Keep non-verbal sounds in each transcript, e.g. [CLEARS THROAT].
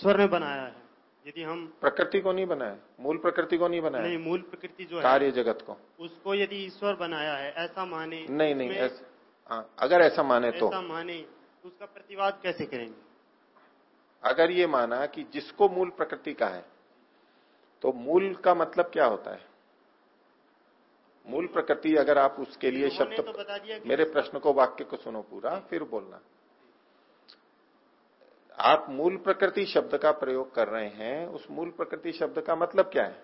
ईश्वर ने बनाया है। यदि हम प्रकृति को नहीं बनाया मूल प्रकृति को नहीं बनाया नहीं मूल प्रकृति जो है कार्य जगत को। उसको यदि ईश्वर बनाया है ऐसा माने नहीं नहीं ऐसा हाँ, अगर ऐसा माने तो। ऐसा माने तो उसका प्रतिवाद कैसे करेंगे? अगर ये माना कि जिसको मूल प्रकृति का है तो मूल का मतलब क्या होता है? मूल प्रकृति अगर आप उसके लिए शब्द तो बता दिया मेरे प्रश्न को वाक्य को सुनो पूरा फिर बोलना। आप मूल प्रकृति शब्द का प्रयोग कर रहे हैं उस मूल प्रकृति शब्द का मतलब क्या है?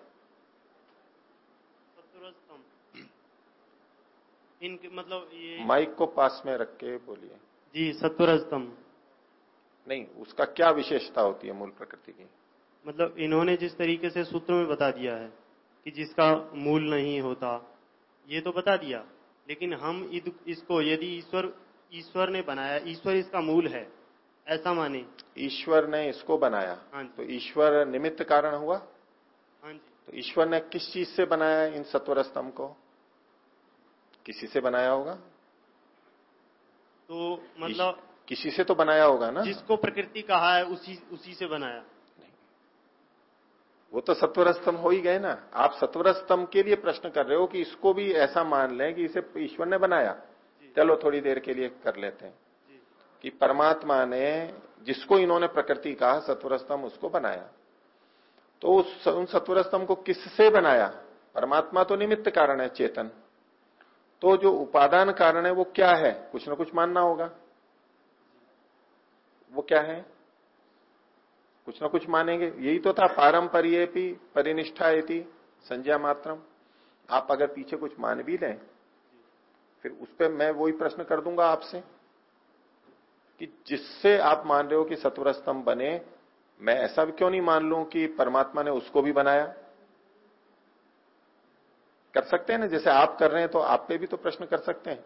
इनके मतलब ये माइक को पास में रख के बोलिए। जी सत्वरस्तम नहीं उसका क्या विशेषता होती है मूल प्रकृति की? मतलब इन्होंने जिस तरीके से सूत्र में बता दिया है कि जिसका मूल नहीं होता ये तो बता दिया। लेकिन हम इसको यदि ईश्वर ईश्वर ने बनाया ईश्वर इसका मूल है ऐसा माने। ईश्वर ने इसको बनाया। हाँ तो ईश्वर निमित्त कारण हुआ? हाँ तो ईश्वर ने किस चीज़ से बनाया इन सत्वर स्तंभ को? किसी से बनाया होगा? तो मतलब किसी से तो बनाया होगा ना? जिसको प्रकृति कहा है उसी उसी से बनाया। वो तो सत्वर स्तंभ हो ही गए ना। आप सत्वर स्तंभ के लिए प्रश्न कर रहे हो कि इसको भी ऐसा मान लें कि इसे ईश्वर ने बनाया। चलो थोड़ी देर के लिए कर लेते हैं। कि परमात्मा ने जिसको इन्होंने प्रकृति कहा सत्वर स्तंभ उसको बनाया। तो उस, उन सत्वर स्तंभ को किससे बनाया? परमात्मा तो निमित्त कारण है, चेतन। तो जो उपादान कारण है, वो क्या है? कुछ ना कुछ मानना होगा। वो क्या है? कुछ ना कुछ मानेंगे। यही तो था पारंपरिय परिनिष्ठा इति संज्ञा मात्रम। आप अगर पीछे कुछ मान भी लें, फिर उस पर मैं वही प्रश्न कर दूँगा आपसे। कि जिससे आप मान रहे हो कि सत्वर स्तंभ बने मैं ऐसा भी क्यों नहीं मान लू कि परमात्मा ने उसको भी बनाया? कर सकते हैं ना? जैसे आप कर रहे हैं तो आप पे भी तो प्रश्न कर सकते हैं।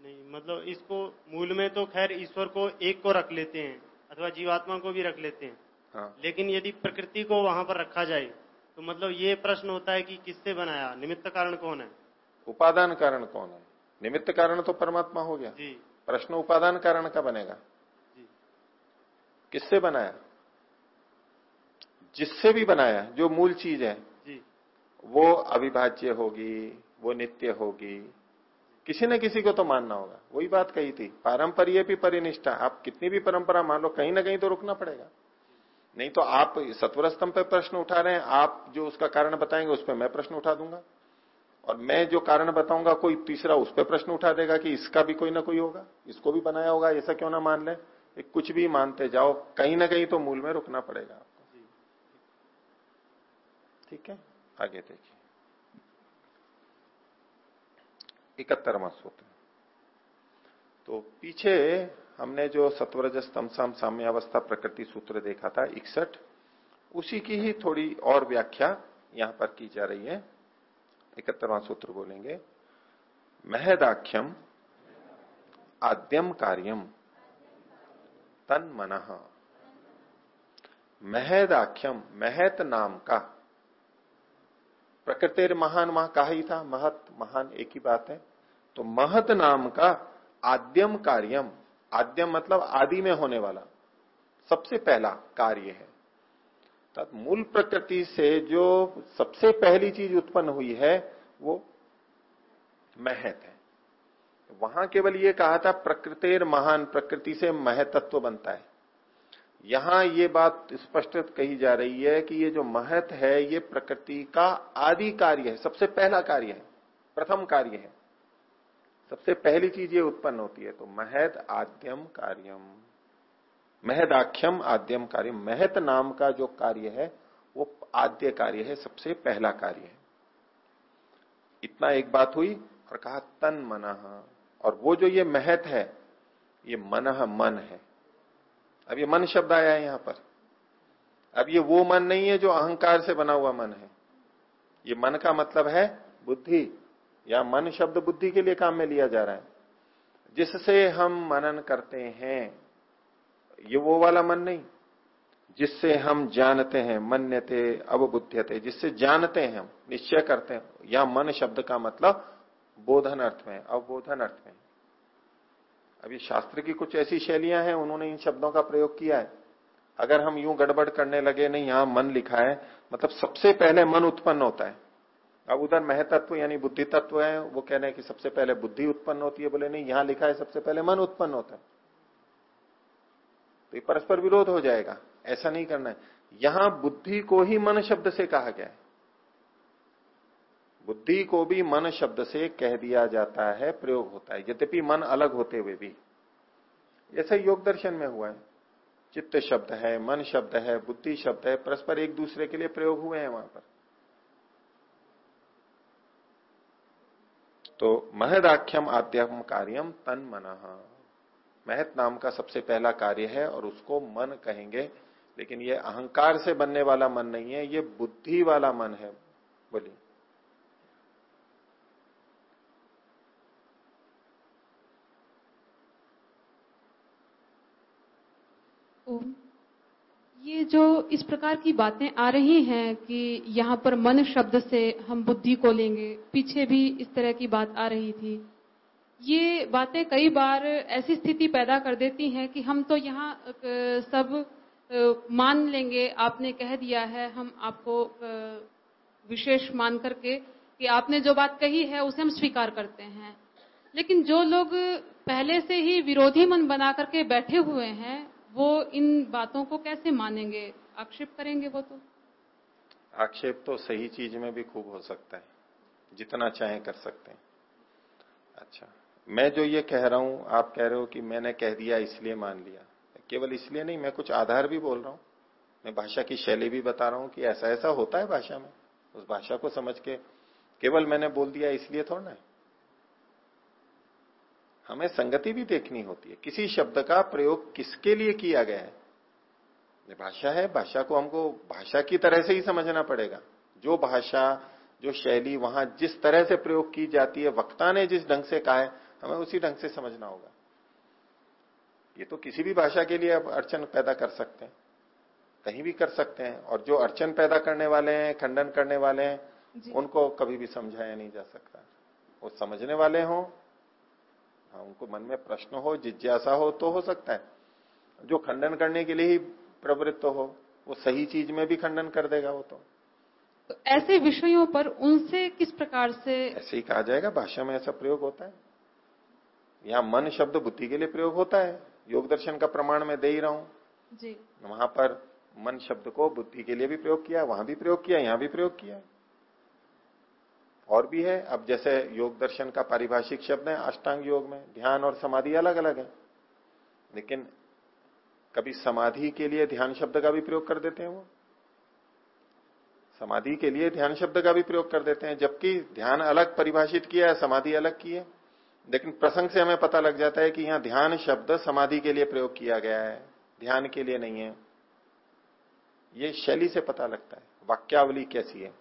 नहीं मतलब इसको मूल में तो खैर ईश्वर को एक को रख लेते हैं अथवा जीवात्मा को भी रख लेते हैं। हाँ। लेकिन यदि प्रकृति को वहाँ पर रखा जाए तो मतलब ये प्रश्न होता है कि किससे बनाया? निमित्त कारण कौन है? उपादान कारण कौन है? निमित्त कारण तो परमात्मा हो गया। जी। प्रश्न उपादान कारण का बनेगा। किससे बनाया? जिससे भी बनाया जो मूल चीज़ है जी। वो अविभाज्य होगी वो नित्य होगी। किसी न किसी को तो मानना होगा। वही बात कही थी। पारंपरिय भी परिनिष्ठा। आप कितनी भी परंपरा मान लो कहीं ना कहीं तो रुकना पड़ेगा। नहीं तो आप सत्वर स्तंभ पे प्रश्न उठा रहे हैं। आप जो उसका कारण बताएँगे उस पर मैं प्रश्न उठा दूँगा। और मैं जो कारण बताऊँगा कोई तीसरा उस पर प्रश्न उठा देगा कि इसका भी कोई ना कोई होगा इसको भी बनाया होगा ऐसा क्यों ना मान ले? कुछ भी मानते जाओ कहीं ना कहीं तो मूल में रुकना पड़ेगा आपको। ठीक है? आगे देखिए। इकहत्तरवा सूत्र। तो पीछे हमने जो सत्वरज तमसाम साम्यावस्था प्रकृति सूत्र देखा था इकसठ उसी की ही थोड़ी और व्याख्या यहाँ पर की जा रही है। इकहत्तरवा सूत्र बोलेंगे महदाख्यम आद्यम कार्यम तन मन महदाख्यम महत नाम का। प्रकृतिर महान वहाँ कहा ही था, महत, महान एक ही बात है। तो महत नाम का आद्यम कार्यम आद्यम मतलब आदि में होने वाला सबसे पहला कार्य है। तब मूल प्रकृति से जो सबसे पहली चीज़ उत्पन्न हुई है, वो महत है। वहाँ केवल ये कहा था, प्रकृतिर महान, प्रकृति से महतत्व बनता है। यहाँ ये बात स्पष्ट कही जा रही है कि ये जो महत है, ये प्रकृति का आदि कार्य है, सबसे पहला कार्य है, प्रथम कार्य है। सबसे पहली चीज़ ये उत्पन्न होती है तो महत आद्यम कार्यम। महदाख्यम आद्यम कार्य। महत नाम का जो कार्य है, वो आद्य कार्य है, सबसे पहला कार्य है। इतना एक बात हुई और कहा, तन मन। और वो जो ये महत है, ये मन मन है। अब ये मन शब्द आया है यहाँ पर। अब ये वो मन नहीं है जो अहंकार से बना हुआ मन है। ये मन का मतलब है बुद्धि, या मन शब्द बुद्धि के लिए काम में लिया जा रहा है। जिससे हम मनन करते हैं। ये वो वाला मन नहीं। जिससे हम जानते हैं, मन्यते अवबुद्धते जिससे जानते हैं हम, निश्चय करते हैं, या मन शब्द का मतलब बोधन अर्थ में, अवबोधन अर्थ में। अभी शास्त्र की कुछ ऐसी शैलियाँ हैं, उन्होंने इन शब्दों का प्रयोग किया है। अगर हम यूँ गड़बड़ करने लगे, नहीं यहाँ मन लिखा है मतलब सबसे पहले मन उत्पन्न होता है। अब उधर महतत्व यानी बुद्धि तत्व है, वो कह रहे हैं कि सबसे पहले बुद्धि उत्पन्न होती है, बोले, नहीं, यहाँ लिखा है, सबसे पहले मन उत्पन्न होता है। तो ये परस्पर विरोध हो जाएगा, ऐसा नहीं करना है। यहाँ बुद्धि को ही मन शब्द से कहा गया है। बुद्धि को भी मन शब्द से कह दिया जाता है, प्रयोग होता है, यद्यपि मन अलग होते हुए भी। ऐसा योग दर्शन में हुआ है। चित्त शब्द है, मन शब्द है, बुद्धि शब्द है, परस्पर एक दूसरे के लिए प्रयोग हुए हैं वहाँ पर। तो महदाख्यम आद्यम कार्यम तन मन महत नाम का सबसे पहला कार्य है और उसको मन कहेंगे। लेकिन ये अहंकार से बनने वाला मन नहीं है, ये बुद्धि वाला मन है। बोलिए। ये जो इस प्रकार की बातें आ रही हैं कि यहाँ पर मन शब्द से हम बुद्धि को लेंगे, पीछे भी इस तरह की बात आ रही थी। ये बातें कई बार ऐसी स्थिति पैदा कर देती हैं कि हम तो यहाँ सब मान लेंगे, आपने कह दिया है, हम आपको विशेष मान करके कि आपने जो बात कही है, उसे हम स्वीकार करते हैं। लेकिन जो लोग पहले से ही विरोधी मन बना करके बैठे हुए हैं, वो इन बातों को कैसे मानेंगे? आक्षेप करेंगे वो तो। आक्षेप तो सही चीज़ में भी खूब हो सकता है, जितना चाहे कर सकते हैं। अच्छा। मैं जो ये कह रहा हूँ, आप कह रहे हो कि मैंने कह दिया, इसलिए मान लिया। केवल इसलिए नहीं, मैं कुछ आधार भी बोल रहा हूँ। मैं भाषा की शैली भी बता रहा हूँ कि ऐसा ऐसा होता है भाषा में। उस भाषा को समझ के केवल मैंने बोल दिया, इसलिए थोड़ा ना हमें संगति भी देखनी होती है। किसी शब्द का प्रयोग किसके लिए किया गया है? भाषा है, भाषा को हमको भाषा की तरह से ही समझना पड़ेगा। जो भाषा, जो शैली, वहाँ जिस तरह से प्रयोग की जाती है, वक्ता ने जिस ढंग से कहा है हमें उसी ढंग से समझना होगा। ये तो किसी भी भाषा के लिए अब अड़चन पैदा कर सकते हैं। कहीं भी कर सकते हैं। और जो अड़चन पैदा करने वाले हैं खंडन करने वाले हैं उनको कभी भी समझाया नहीं जा सकता। वो समझने वाले हों हाँ उनको मन में प्रश्न हो जिज्ञासा हो तो हो सकता है। जो खंडन करने के लिए ही प्रवृत्त हो वो सही चीज़ में भी खंडन कर देगा वो तो। तो ऐसे विषयों पर उनसे किस प्रकार से ऐसे ही कहा जाएगा भाषा में ऐसा प्रयोग होता है। यहाँ मन शब्द बुद्धि के लिए प्रयोग होता है। योग दर्शन का प्रमाण मैं दे ही रहा हूँ। जी। वहाँ पर मन शब्द को बुद्धि के लिए भी प्रयोग किया वहाँ भी प्रयोग किया यहाँ भी प्रयोग किया। और भी है। अब जैसे योग दर्शन का पारिभाषिक शब्द है अष्टांग योग में ध्यान और समाधि अलग अलग है। लेकिन कभी समाधि के लिए ध्यान शब्द का भी प्रयोग कर देते हैं वो। समाधि के लिए ध्यान शब्द का भी प्रयोग कर देते हैं जबकि ध्यान अलग परिभाषित किया है समाधि अलग की है। लेकिन प्रसंग से हमें पता लग जाता है कि यहाँ ध्यान शब्द समाधि के लिए प्रयोग किया गया है, ध्यान के लिए नहीं है। ये शैली से पता लगता है, वाक्यावली कैसी है।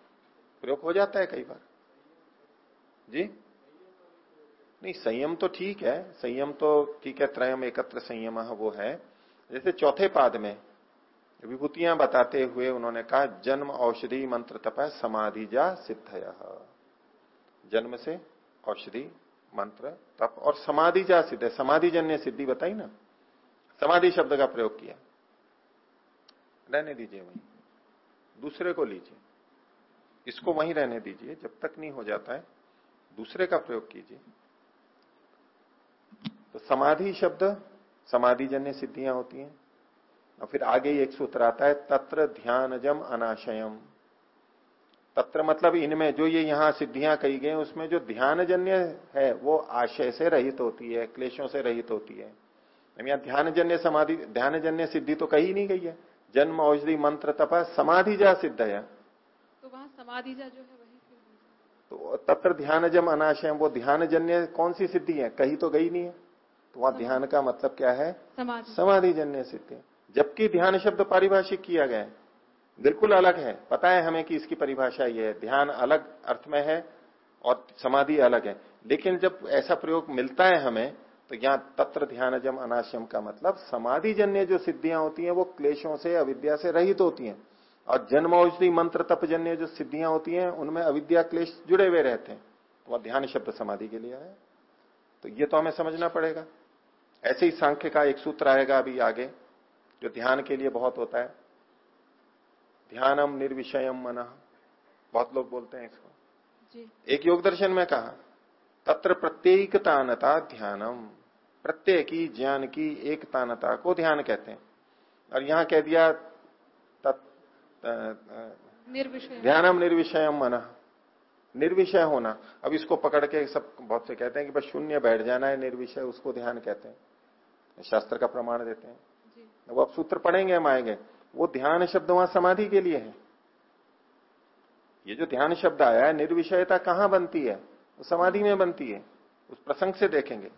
प्रयोग हो जाता है कई बार। जी? नहीं, संयम तो ठीक है, संयम तो ठीक है, त्रयम एकत्र संयम वो है। जैसे चौथे पाद में विभूतियाँ बताते हुए उन्होंने कहा, जन्म औषधि मंत्र तप समाधि जा सिद्ध जन्म से औषधि मंत्र, तप और समाधि जा सिद्ध है समाधि जन्य सिद्धि, बताई ना? समाधि शब्द का प्रयोग किया। रहने दीजिए वहीं। दूसरे को लीजिए। इसको वहीं रहने दीजिए, जब तक नहीं हो जाता है, दूसरे का प्रयोग कीजिए। तो समाधि शब्द समाधि जन्य सिद्धियाँ होती हैं, और फिर आगे एक सूत्र आता है, तत्र ध्यानजम अनाशयम। तत्र मतलब इनमें जो ये यहाँ सिद्धियाँ कही गई उसमें जो ध्यान जन्य है वो आशय से रहित होती है क्लेशों से रहित होती है। यहाँ ध्यान जन्य समाधि ध्यान जन्य सिद्धि तो कही नहीं गई है। जन्म औषधि मंत्र तपा समाधि जा सिद्ध है तो वहाँ समाधि जा जो है वही तो तत्र ध्यान जम अनाशय वो ध्यान जन्य कौन सी सिद्धि है? कही तो गई नहीं है। तो वहाँ ध्यान का मतलब क्या है? समाधि। जन्य सिद्धि। जबकि ध्यान शब्द पारिभाषिक किया गया है बिल्कुल अलग है। पता है हमें कि इसकी परिभाषा ये है, ध्यान अलग अर्थ में है और समाधि अलग है। लेकिन जब ऐसा प्रयोग मिलता है हमें तो यहाँ तत्र ध्यान जम अनाशम का मतलब समाधि जन्य जो सिद्धियाँ होती हैं, वो क्लेशों से, अविद्या से रहित होती हैं। और जन्म औषधि मंत्र तपजन्य जो सिद्धियाँ होती हैं, उनमें अविद्या क्लेश जुड़े हुए रहते हैं। तो वह ध्यान शब्द समाधि के लिए है। तो ये तो हमें समझना पड़ेगा। ऐसे ही सांख्य का एक सूत्र आएगा अभी आगे, जो ध्यान के लिए बहुत होता है। ध्यानम निर्विषयम मन। बहुत लोग बोलते हैं इसको। जी। एक योग दर्शन में कहा तत्र प्रत्येक तानता ध्यानम। प्रत्यय की ज्ञान की एक तानता को ध्यान कहते हैं। और यहाँ कह दिया निर्विषय ध्यानम निर्विषयम मन। निर्विषय होना। अब इसको पकड़ के सब बहुत से कहते हैं कि बस शून्य बैठ जाना है निर्विषय उसको ध्यान कहते हैं। शास्त्र का प्रमाण देते हैं। जी। वो अब सूत्र पढ़ेंगे हम आएँगे। वो ध्यान शब्द वहाँ समाधि के लिए है। ये जो ध्यान शब्द आया है, निर्विषयता कहाँ बनती है? वो समाधि में बनती है, उस प्रसंग से देखेंगे।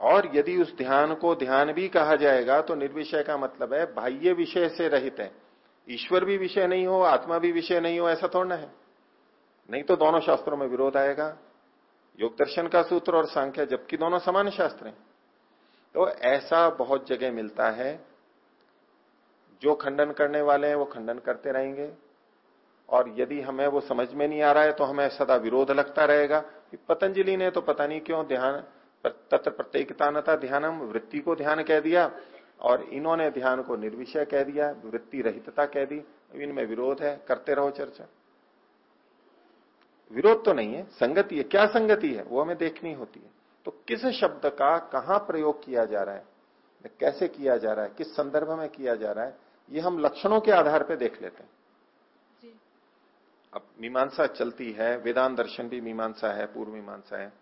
और यदि उस ध्यान को ध्यान भी कहा जाएगा तो निर्विषय का मतलब है बाह्य विषय से रहित है। ईश्वर भी विषय नहीं हो, आत्मा भी विषय नहीं हो, ऐसा थोड़ा है। नहीं तो दोनों शास्त्रों में विरोध आएगा। योग दर्शन का सूत्र और सांख्य, जबकि दोनों समान शास्त्र हैं। तो ऐसा बहुत जगह मिलता है जो खंडन करने वाले हैं, वो खंडन करते रहेंगे। और यदि हमें वो समझ में नहीं आ रहा है तो हमें सदा विरोध लगता रहेगा कि पतंजलि ने तो पता नहीं क्यों ध्यान, तत्र प्रत्येकतानता ध्यानम, वृत्ति को ध्यान कह दिया और इन्होंने ध्यान को निर्विषय कह दिया, वृत्ति रहितता कह दी। इनमें विरोध है, करते रहो चर्चा। विरोध तो नहीं है, संगति है। क्या संगति है? वो हमें देखनी होती है। तो किस शब्द का कहाँ प्रयोग किया जा रहा है? कैसे किया जा रहा है? किस संदर्भ में किया जा रहा है? ये हम लक्षणों के आधार पर देख लेते हैं। अब मीमांसा चलती है वेदांत दर्शन भी मीमांसा है पूर्व मीमांसा है।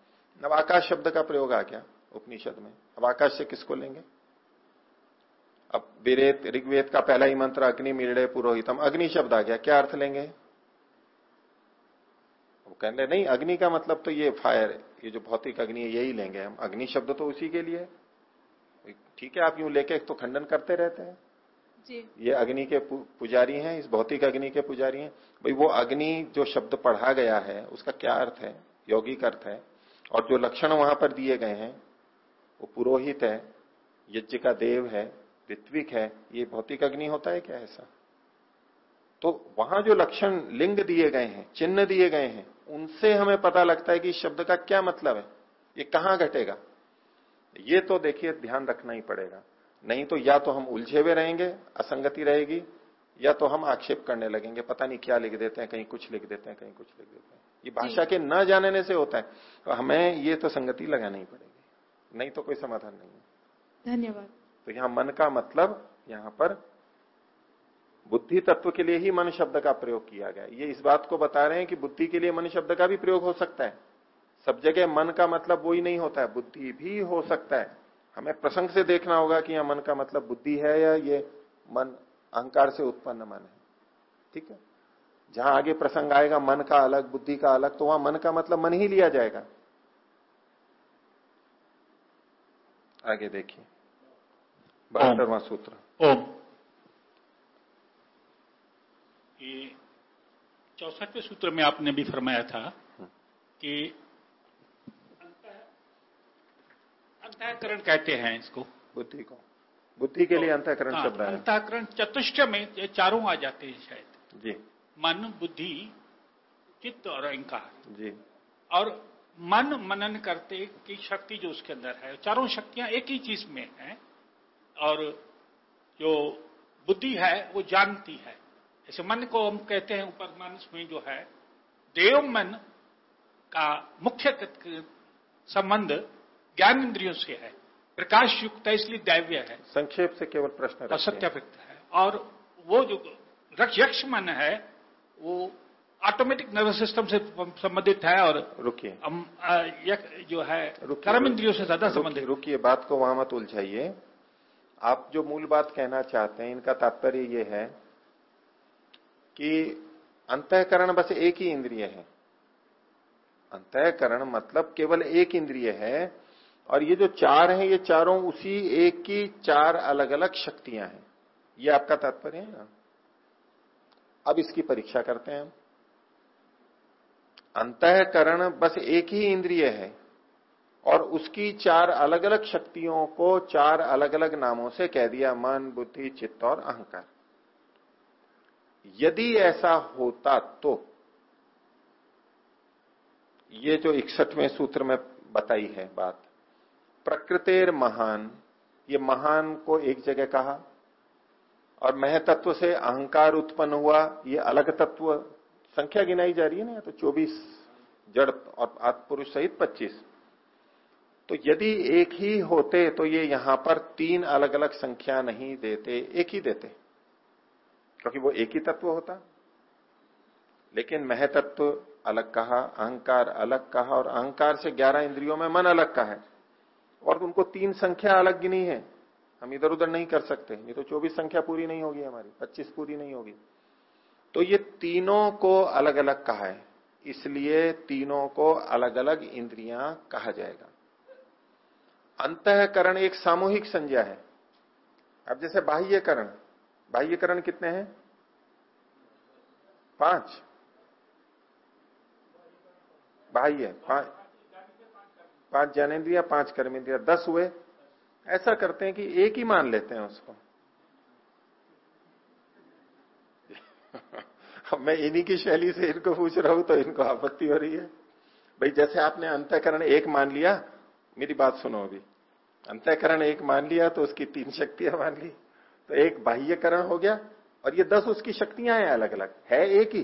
अब आकाश शब्द का प्रयोग आ गया उपनिषद में। अब आकाश से किसको लेंगे? अब विरेत ऋग्वेद का पहला ही मंत्र अग्नि मिरड़े पुरोहितम अग्नि शब्द आ गया। क्या अर्थ लेंगे? वो कह रहे नहीं अग्नि का मतलब तो ये फायर ये जो भौतिक अग्नि है यही लेंगे हम। अग्नि शब्द तो उसी के लिए। ठीक है आप यूँ लेके तो खंडन करते रहते हैं। ये अग्नि के पुजारी हैं, इस भौतिक अग्नि के पुजारी हैं। भाई, वो अग्नि जो शब्द पढ़ा गया है, उसका क्या अर्थ है? यौगिक अर्थ है। और जो लक्षण वहाँ पर दिए गए हैं, वो पुरोहित है, यज्ञ का देव है, ऋत्विक है, ये भौतिक अग्नि होता है क्या ऐसा? तो वहाँ जो लक्षण लिंग दिए गए हैं, चिन्ह दिए गए हैं, उनसे हमें पता लगता है कि शब्द का क्या मतलब है। ये कहाँ घटेगा? ये तो देखिए, ध्यान रखना ही पड़ेगा। नहीं तो या तो हम उलझे हुए रहेंगे असंगति रहेगी या तो हम आक्षेप करने लगेंगे पता नहीं क्या लिख देते हैं कहीं कुछ लिख देते हैं कहीं कुछ लिख देते हैं। ये भाषा के न जानने से होता है। तो हमें ये तो संगति लगानी ही पड़ेगी नहीं तो कोई समाधान नहीं है। धन्यवाद। तो यहाँ मन का मतलब यहाँ पर बुद्धि तत्व के लिए ही मन शब्द का प्रयोग किया गया। ये इस बात को बता रहे हैं कि बुद्धि के लिए मन शब्द का भी प्रयोग हो सकता है। सब जगह मन का मतलब वही नहीं होता है बुद्धि भी हो सकता है। हमें प्रसंग से देखना होगा कि यह मन का मतलब बुद्धि है या ये मन अहंकार से उत्पन्न मन है। ठीक है? जहाँ आगे प्रसंग आएगा मन का अलग बुद्धि का अलग तो वहाँ मन का मतलब मन ही लिया जाएगा। आगे देखिए। बहत्तरवा सूत्र। ओम। ये चौसठवें सूत्र में आपने भी फरमाया था कि अंतःकरण कहते हैं इसको बुद्धि को। बुद्धि के तो, लिए अंतःकरण हाँ, शब्द है। अंतःकरण चतुष्ट में ये चारों आ जाते हैं शायद। जी। मन बुद्धि चित्त और अहंकार। जी। और मन मनन करते की शक्ति जो उसके अंदर है चारों शक्तियाँ एक ही चीज़ में है। और जो बुद्धि है वो जानती है। ऐसे मन को हम कहते हैं ऊपर मानस में जो है देव मन का मुख्य संबंध ज्ञान इंद्रियों से है प्रकाश युक्त है इसलिए दैव्य है। संक्षेप से केवल प्रश्न और सत्यापित है। और वो जो रक्ष यक्ष मन है वो ऑटोमेटिक नर्वस सिस्टम से संबंधित है और रुकिए। जो है कर्म इंद्रियों से ज़्यादा संबंधित। रुकिए बात को वहाँ मत उलझाइए। आप जो मूल बात कहना चाहते हैं इनका तात्पर्य ये है कि अंतःकरण बस एक ही इंद्रिय है। अंतःकरण मतलब केवल एक इंद्रिय है और ये जो चार हैं, ये चारों उसी एक की चार अलग अलग शक्तियाँ हैं। ये आपका तात्पर्य है ना? अब इसकी परीक्षा करते हैं हम। अंतःकरण बस एक ही इंद्रिय है और उसकी चार अलग अलग शक्तियों को चार अलग अलग नामों से कह दिया, मन, बुद्धि, चित्त और अहंकार। यदि ऐसा होता तो ये जो इकसठवें सूत्र में बताई है बात प्रकृतिर महान ये महान को एक जगह कहा। और मह तत्व से अहंकार उत्पन्न हुआ, ये अलग तत्व। संख्या गिनाई जा रही है ना तो चौबीस जड़ और आत्पुरुष सहित पच्चीस। तो यदि एक ही होते तो ये यहाँ पर तीन अलग अलग संख्या नहीं देते, एक ही देते। क्योंकि वो एक ही तत्व होता। लेकिन मह तत्व अलग कहा, अहंकार अलग कहा, और अहंकार से ग्यारह इंद्रियों में मन अलग का है। और उनको तीन संख्या अलग गिनी है। हम इधर उधर नहीं कर सकते। नहीं तो चौबीस संख्या पूरी नहीं होगी हमारी, पच्चीस पूरी नहीं होगी। तो ये तीनों को अलग अलग कहा है। इसलिए तीनों को अलग अलग इंद्रियाँ कहा जाएगा। अंतकरण एक सामूहिक संज्ञा है। अब जैसे बाह्यकरण। बाह्यकरण कितने हैं? पाँच। बाह्य, पाँच। पाँच ज्ञानेन्द्रिया पाँच कर्मेंद्रिया दस हुए। ऐसा करते हैं कि एक ही मान लेते हैं उसको। अब मैं इन्हीं की शैली से इनको पूछ रहा हूँ तो इनको आपत्ति हो रही है। भाई, जैसे आपने अंतकरण एक मान लिया, मेरी बात सुनो अभी। अंतकरण एक मान लिया तो उसकी तीन शक्तियाँ मान ली। तो एक बाह्यकरण हो गया और ये दस उसकी शक्तियाँ हैं अलग अलग है एक ही।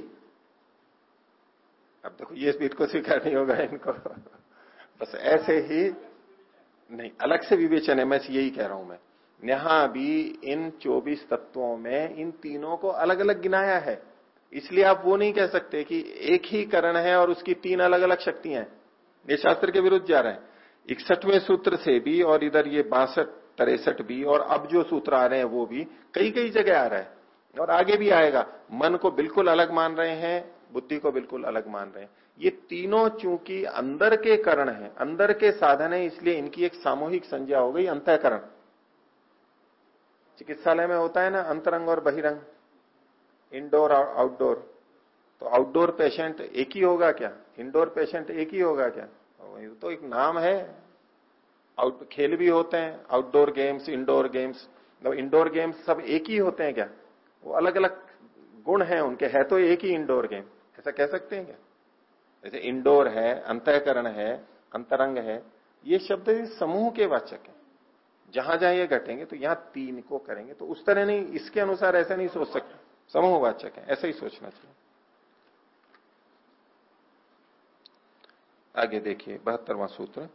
अब देखो, ये स्पीड को स्वीकार नहीं होगा इनको। बस ऐसे ही नहीं, अलग से विवेचन है, मैं यही कह रहा हूँ मैं। यहाँ भी इन 24 तत्वों में इन तीनों को अलग अलग गिनाया है। इसलिए आप वो नहीं कह सकते कि एक ही करण है और उसकी तीन अलग अलग शक्तियाँ हैं। ये शास्त्र के विरुद्ध जा रहे हैं। इकसठवें सूत्र से भी और इधर ये बासठ, तिरसठ भी और अब जो सूत्र आ रहे हैं वो भी कई कई जगह आ रहा है। और आगे भी आएगा। मन को बिल्कुल अलग मान रहे हैं, बुद्धि को बिल्कुल अलग मान रहे हैं। ये तीनों चूँकि अंदर के करण है, अंदर के साधन है, इसलिए इनकी एक सामूहिक संज्ञा हो गई, अंतकरण। चिकित्सालय में होता है ना, अंतरंग और बहिरंग इंडोर और आउटडोर तो आउटडोर पेशेंट एक ही होगा क्या? इंडोर पेशेंट एक ही होगा क्या? तो एक नाम है। आउट खेल भी होते हैं आउटडोर गेम्स इंडोर गेम्स मतलब इंडोर गेम्स सब एक ही होते हैं क्या? वो अलग अलग गुण है उनके, है तो एक ही इंडोर गेम ऐसा कह सकते हैं क्या? जैसे इंडोर है, अंतकरण है, अंतरंग है, ये शब्द समूह के वाचक है। जहाँ जहाँ ये घटेंगे तो यहाँ तीन को करेंगे। तो उस तरह नहीं, इसके अनुसार ऐसा नहीं सोच सकते। समूह वाचक है, ऐसा ही सोचना चाहिए। आगे देखिए, बहत्तरवा सूत्र।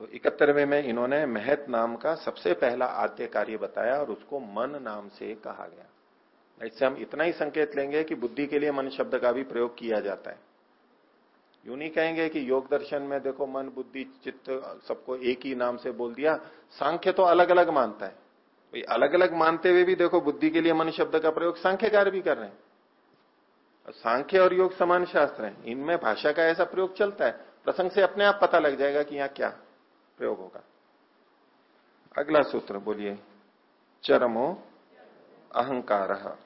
तो इकहत्तरवे में इन्होंने महत नाम का सबसे पहला आद्य कार्य बताया और उसको मन नाम से कहा गया। इससे हम इतना ही संकेत लेंगे कि बुद्धि के लिए मन शब्द का भी प्रयोग किया जाता है। यूँ नहीं कहेंगे कि योग दर्शन में देखो मन, बुद्धि, चित्त सबको एक ही नाम से बोल दिया। सांख्य तो अलग अलग मानता है। भाई अलग अलग मानते हुए भी देखो बुद्धि के लिए मन शब्द का प्रयोग सांख्यकार भी कर रहे हैं। सांख्य और योग समान शास्त्र है। इनमें भाषा का ऐसा प्रयोग चलता है। प्रसंग से अपने आप पता लग जाएगा कि यहाँ क्या प्रयोग होगा। अगला सूत्र बोलिए, चरमो अहंकार।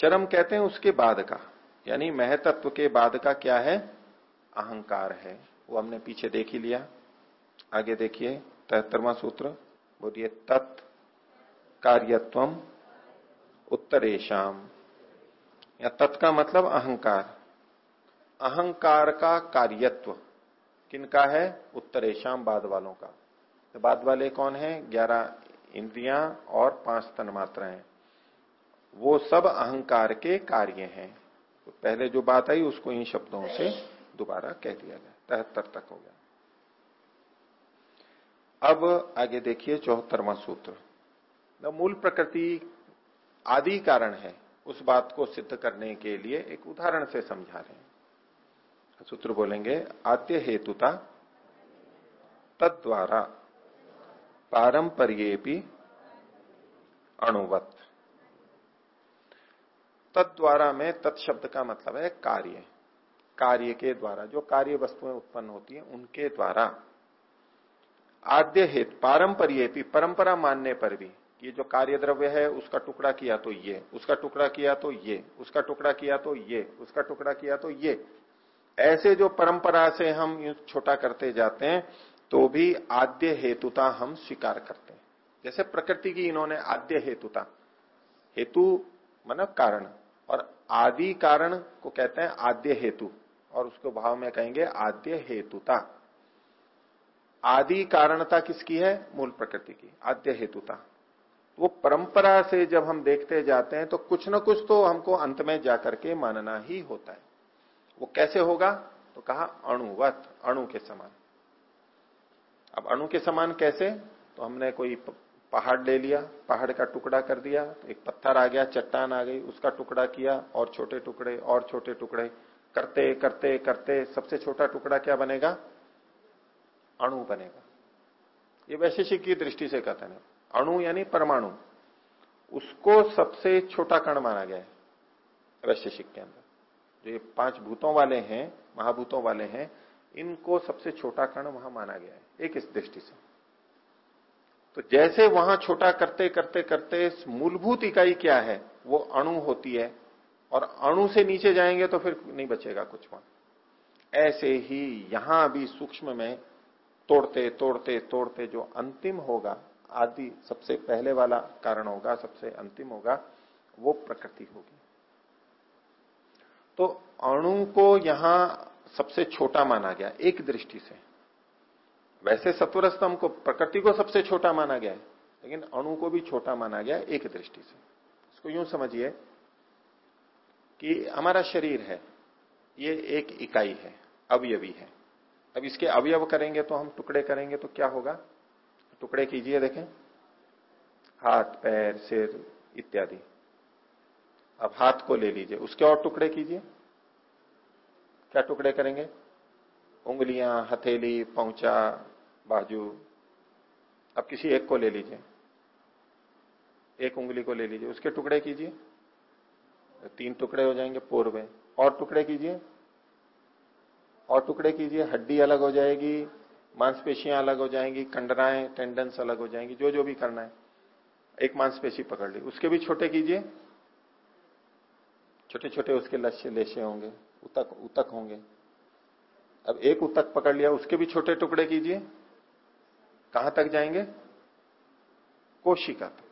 चरम कहते हैं उसके बाद का। यानी महतत्व के बाद का क्या है? अहंकार है। वो हमने पीछे देख ही लिया। आगे देखिए तिहत्तरवा सूत्र, बोलिए, तत् कार्यत्व उत्तरेशम या तत् का मतलब अहंकार। अहंकार का कार्यत्व किनका है? उत्तरेशम बाद वालों का। तो बाद वाले कौन है? ग्यारह इंद्रियाँ और पाँच तन मात्राएँ वो सब अहंकार के कार्य हैं। तो पहले जो बात आई, उसको इन शब्दों से दोबारा कह दिया गया तिहत्तर तक हो गया। अब आगे देखिए चौहत्तरवा सूत्र। न मूल प्रकृति आदि कारण है, उस बात को सिद्ध करने के लिए एक उदाहरण से समझा रहे हैं। सूत्र बोलेंगे, आद्य हेतुता तद्वारा पारंपर्येपि अणुवत। तद्वारा में तत्शब्द का मतलब है कार्य। कार्य के द्वारा, जो कार्य वस्तुएँ उत्पन्न होती हैं, उनके द्वारा। आद्य हेतु, पारंपर्य परंपरा मानने पर भी, ये जो कार्य द्रव्य है, उसका टुकड़ा किया तो ये, उसका टुकड़ा किया तो ये, उसका टुकड़ा किया तो ये, उसका टुकड़ा किया तो ये। ऐसे जो परंपरा से हम छोटा करते जाते हैं तो भी आद्य हेतुता हम स्वीकार करते हैं। जैसे प्रकृति की इन्होंने आद्य हेतुता। हेतु मतलब कारण। और आदि कारण को कहते हैं आद्य हेतु, और उसको भाव में कहेंगे आद्य हेतुता। आदि कारणता किसकी है? मूल प्रकृति की, आद्य हेतुता। वो परंपरा से जब हम देखते जाते हैं तो कुछ ना कुछ तो हमको अंत में जाकर के मानना ही होता है। वो कैसे होगा? तो कहा अणुवत, अणु के समान। अब अणु के समान कैसे? तो हमने कोई पहाड़ ले लिया, पहाड़ का टुकड़ा कर दिया, एक पत्थर आ गया, चट्टान आ गई, उसका टुकड़ा किया, और छोटे टुकड़े, और छोटे टुकड़े। करते करते करते, सबसे छोटा टुकड़ा क्या बनेगा? अणु बनेगा। ये वैशेषिक की दृष्टि से कथन है। अणु यानी परमाणु। उसको सबसे छोटा कण माना गया है वैशेषिक के अंदर। जो ये पाँच भूतों वाले हैं, महाभूतों वाले हैं, इनको सबसे छोटा कण वहाँ माना गया है, एक इस दृष्टि से। तो जैसे वहाँ छोटा करते करते करते मूलभूत इकाई क्या है, वो अणु होती है, और अणु से नीचे जाएँगे तो फिर नहीं बचेगा कुछ वहाँ। ऐसे ही यहाँ भी सूक्ष्म में तोड़ते तोड़ते तोड़ते जो अंतिम होगा, आदि सबसे पहले वाला कारण होगा, सबसे अंतिम होगा, वो प्रकृति होगी। तो अणु को यहाँ सबसे छोटा माना गया, एक दृष्टि से। वैसे सत्वर स्तंभ को प्रकृति को सबसे छोटा माना गया है, लेकिन अणु को भी छोटा माना गया एक दृष्टि से। इसको यूँ समझिए कि हमारा शरीर है, ये एक इकाई है, अवयवी है। अब इसके अवयव करेंगे तो हम टुकड़े करेंगे तो क्या होगा? टुकड़े कीजिए देखें। हाथ, पैर, सिर इत्यादि। अब हाथ को ले लीजिए, उसके और टुकड़े कीजिए। क्या टुकड़े करेंगे? उंगलियाँ, हथेली, पहुँचा बाजू अब किसी एक को ले लीजिए। एक उंगली को ले लीजिए। उसके टुकड़े कीजिए। तीन टुकड़े हो जाएँगे पूर्व और टुकड़े कीजिए। और टुकड़े कीजिए। हड्डी अलग हो जाएगी, मांसपेशियाँ अलग हो जाएँगी, कंडराएँ टेंडेंस अलग हो जाएँगी, जो जो भी करना है। एक मांसपेशी पकड़ ली। उसके भी छोटे कीजिए। छोटे छोटे उसके लक्ष्य लेशे होंगे, उतक उतक होंगे। अब एक उतक पकड़ लिया, उसके भी छोटे टुकड़े कीजिए। कहाँ तक जाएँगे? कोशिका तक।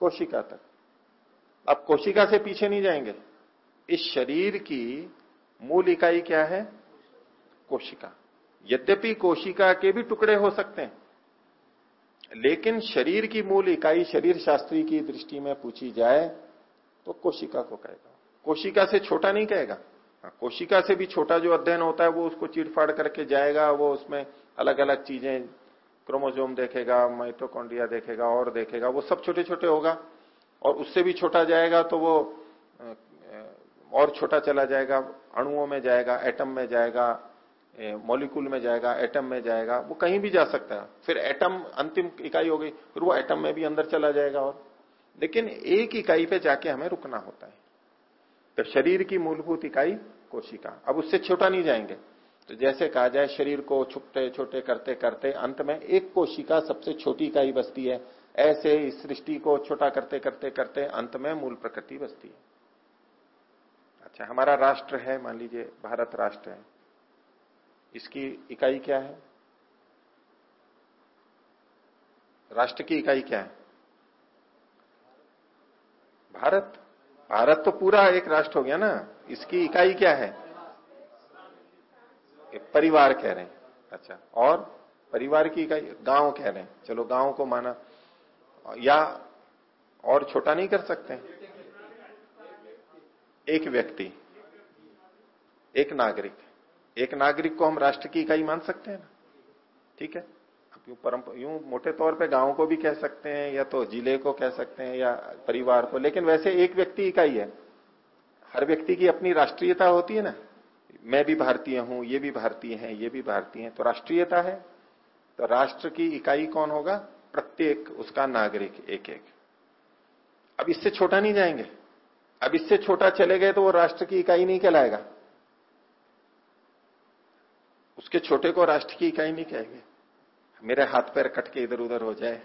कोशिका तक। अब कोशिका से पीछे नहीं जाएँगे। इस शरीर की मूल इकाई क्या है? कोशिका। यद्यपि कोशिका के भी टुकड़े हो सकते हैं लेकिन शरीर की मूल इकाई शरीर शास्त्री की दृष्टि में पूछी जाए तो कोशिका को कहेगा। कोशिका से छोटा नहीं कहेगा। हाँ, कोशिका से भी छोटा जो अध्ययन होता है वो उसको चिड़फाड़ करके जाएगा वो उसमें अलग अलग चीज़ें क्रोमोजोम देखेगा, माइटोकॉन्ड्रिया देखेगा, और देखेगा, वो सब छोटे छोटे होगा। और उससे भी छोटा जाएगा तो वो और छोटा चला जाएगा, अणुओं में जाएगा, एटम में जाएगा मॉलिक्यूल में जाएगा, एटम में जाएगा, वो कहीं भी जा सकता है। फिर एटम अंतिम इकाई हो गई, फिर वो एटम में भी अंदर चला जाएगा और। लेकिन एक इकाई पे जाके हमें रुकना होता है। तो शरीर की मूलभूत इकाई कोशिका। अब उससे छोटा नहीं जाएँगे। तो जैसे कहा जाए, शरीर को छुपते, छोटे करते करते अंत में एक कोशिका सबसे छोटी इकाई बसती है। ऐसे इस सृष्टि को छोटा करते करते करते अंत में मूल प्रकृति बसती है। अच्छा हमारा राष्ट्र है, मान लीजिए, भारत राष्ट्र है। इसकी इकाई क्या है? राष्ट्र की इकाई क्या है? भारत। भारत तो पूरा एक राष्ट्र हो गया ना। इसकी इकाई क्या है? परिवार कह रहे हैं। अच्छा और परिवार की इकाई गाँव कह रहे हैं। चलो, गाँव को माना, या और छोटा नहीं कर सकते? एक व्यक्ति, एक नागरिक। एक नागरिक को हम राष्ट्र की इकाई मान सकते हैं ना? ठीक है? अब यूँ परंपरा यूँ मोटे तौर पे गाँव को भी कह सकते हैं, या तो ज़िले को कह सकते हैं, या परिवार को। लेकिन वैसे एक व्यक्ति इकाई है। हर व्यक्ति की अपनी राष्ट्रीयता होती है ना? मैं भी भारतीय हूँ, ये भी भारतीय हैं, ये भी भारतीय हैं तो राष्ट्रीयता है तो राष्ट्र की इकाई कौन होगा? प्रत्येक उसका नागरिक एक एक अब इससे छोटा नहीं जाएँगे। अब इससे छोटा चले गए तो वो राष्ट्र की इकाई नहीं कहलाएगा। उसके छोटे को राष्ट्र की इकाई नहीं कहेंगे। मेरे हाथ पैर कट के इधर उधर हो जाए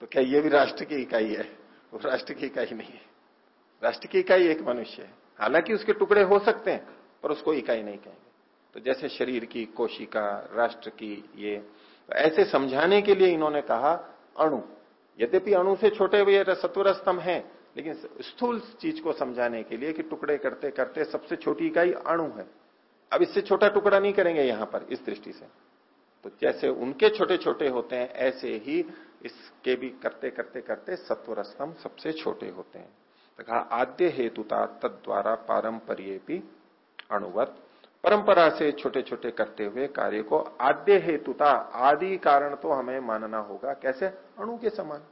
तो क्या ये भी राष्ट्र की इकाई है? वो राष्ट्र की इकाई नहीं है। राष्ट्र की इकाई एक मनुष्य है। हालाँकि उसके टुकड़े हो सकते हैं। पर उसको इकाई नहीं कहेंगे। तो जैसे शरीर की कोशिका राष्ट्र की ये तो ऐसे समझाने के लिए इन्होंने कहा, अणु। यद्यपि अणु से छोटे हुए सत्वर स्तंभ है, लेकिन स्थूल चीज़ को समझाने के लिए कि टुकड़े करते करते सबसे छोटी इकाई अणु है। अब इससे छोटा टुकड़ा नहीं करेंगे यहाँ पर, इस दृष्टि से। तो जैसे उनके छोटे छोटे होते हैं, ऐसे ही इसके भी करते करते करते सत्वर स्तंभ सबसे छोटे होते हैं। तो कहा, आद्य हेतुता तद द्वारा पारंपरिय अणुवत, परंपरा से छोटे छोटे करते हुए कार्य को आद्य हेतुता, आदि कारण तो हमें मानना होगा। कैसे? अणु के समान।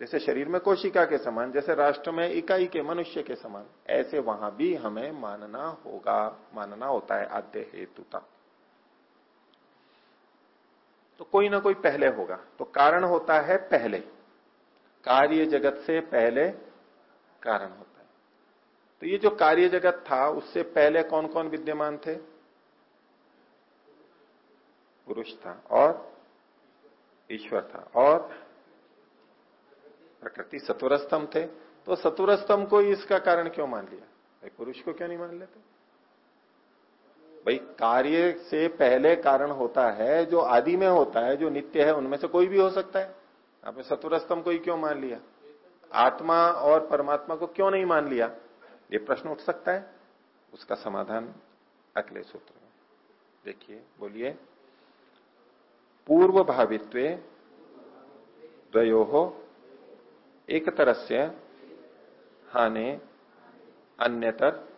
जैसे शरीर में कोशिका के समान, जैसे राष्ट्र में इकाई के, मनुष्य के समान। ऐसे वहाँ भी हमें मानना होगा। मानना होता है आद्य हेतुता। तो कोई ना कोई पहले होगा। तो कारण होता है पहले। कार्य जगत से पहले कारण होता तो ये जो कार्य जगत था, उससे पहले कौन कौन विद्यमान थे? पुरुष था और ईश्वर था और प्रकृति सतुरस्तम थे। तो सतुरस्तम को इसका कारण क्यों मान लिया? भाई पुरुष को क्यों नहीं मान लेते? भाई कार्य से पहले कारण होता है, जो आदि में होता है, जो नित्य है, उनमें से कोई भी हो सकता है। आपने सतुरस्तम को ही क्यों मान लिया? आत्मा और परमात्मा को क्यों नहीं मान लिया? ये प्रश्न उठ सकता है? उसका समाधान अगले सूत्र में। देखिए, बोलिए। पूर्व भावित्व द्वयो एक तरह से हाने अन्यतर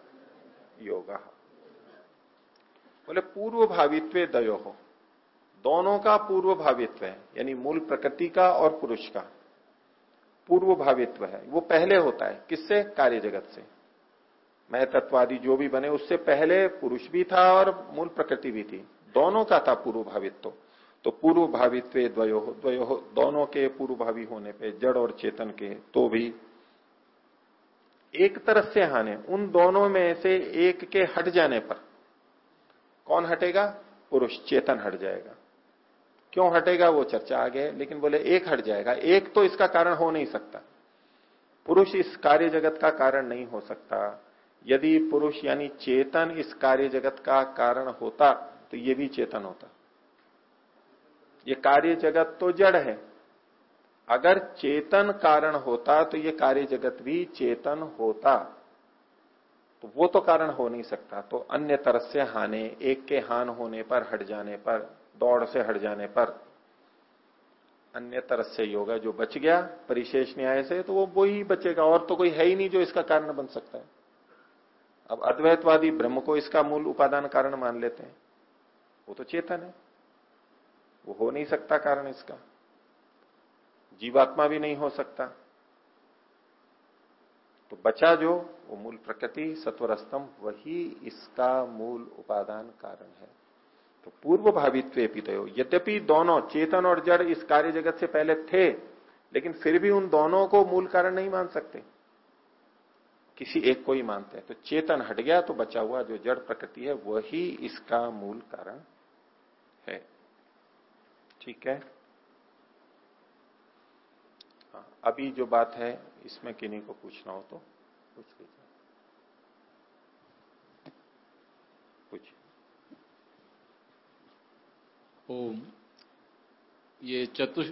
योगा। बोले पूर्व भावित्व दयो दोनों का पूर्व भावित्व है, यानी मूल प्रकृति का और पुरुष का। पूर्व भावित्व है। वो पहले होता है। किससे? कार्य जगत से। मैं तत्वादि जो भी बने, उससे पहले पुरुष भी था और मूल प्रकृति भी थी। दोनों का था पूर्व भावित्व तो पूर्व भावित्व द्वयो द्वयो दोनों के पूर्व भावी होने पे, जड़ और चेतन के तो भी। एक तरफ़ से हाने, उन दोनों में से एक के हट जाने पर, कौन हटेगा? पुरुष चेतन हट जाएगा। क्यों हटेगा? वो चर्चा आगे लेकिन बोले एक हट जाएगा। एक तो इसका कारण हो नहीं सकता। पुरुष इस कार्य जगत का कारण नहीं हो सकता। यदि पुरुष यानी चेतन इस कार्य जगत का कारण होता तो ये भी चेतन होता। ये कार्य जगत तो जड़ है। अगर चेतन कारण होता तो ये कार्य जगत भी चेतन होता। तो वो तो कारण हो नहीं सकता। तो अन्य तरह से हाने, एक के हान होने पर, हट जाने पर, दौड़ से हट जाने पर, अन्य तरह से योगा जो बच गया, परिशेष न्याय से तो वो वो ही बचेगा। और तो कोई है ही नहीं जो इसका कारण बन सकता है। अब अद्वैतवादी ब्रह्म को इसका मूल उपादान कारण मान लेते हैं। वो तो चेतन है। वो हो नहीं सकता कारण इसका। जीवात्मा भी नहीं हो सकता। तो बचा जो, वो मूल प्रकृति सत्वर स्तंभ वही इसका मूल उपादान कारण है। तो पूर्व भावित्व पितयो यद्यपि दोनों, चेतन और जड़, इस कार्य जगत से पहले थे, लेकिन फिर भी उन दोनों को मूल कारण नहीं मान सकते। किसी एक को ही मानते हैं। तो चेतन हट गया तो बचा हुआ जो जड़ प्रकृति है वही इसका मूल कारण है। ठीक है? हाँ, अभी जो बात है इसमें किन्हीं को पूछना हो तो पूछ लीजिए। ओम। ये चतुष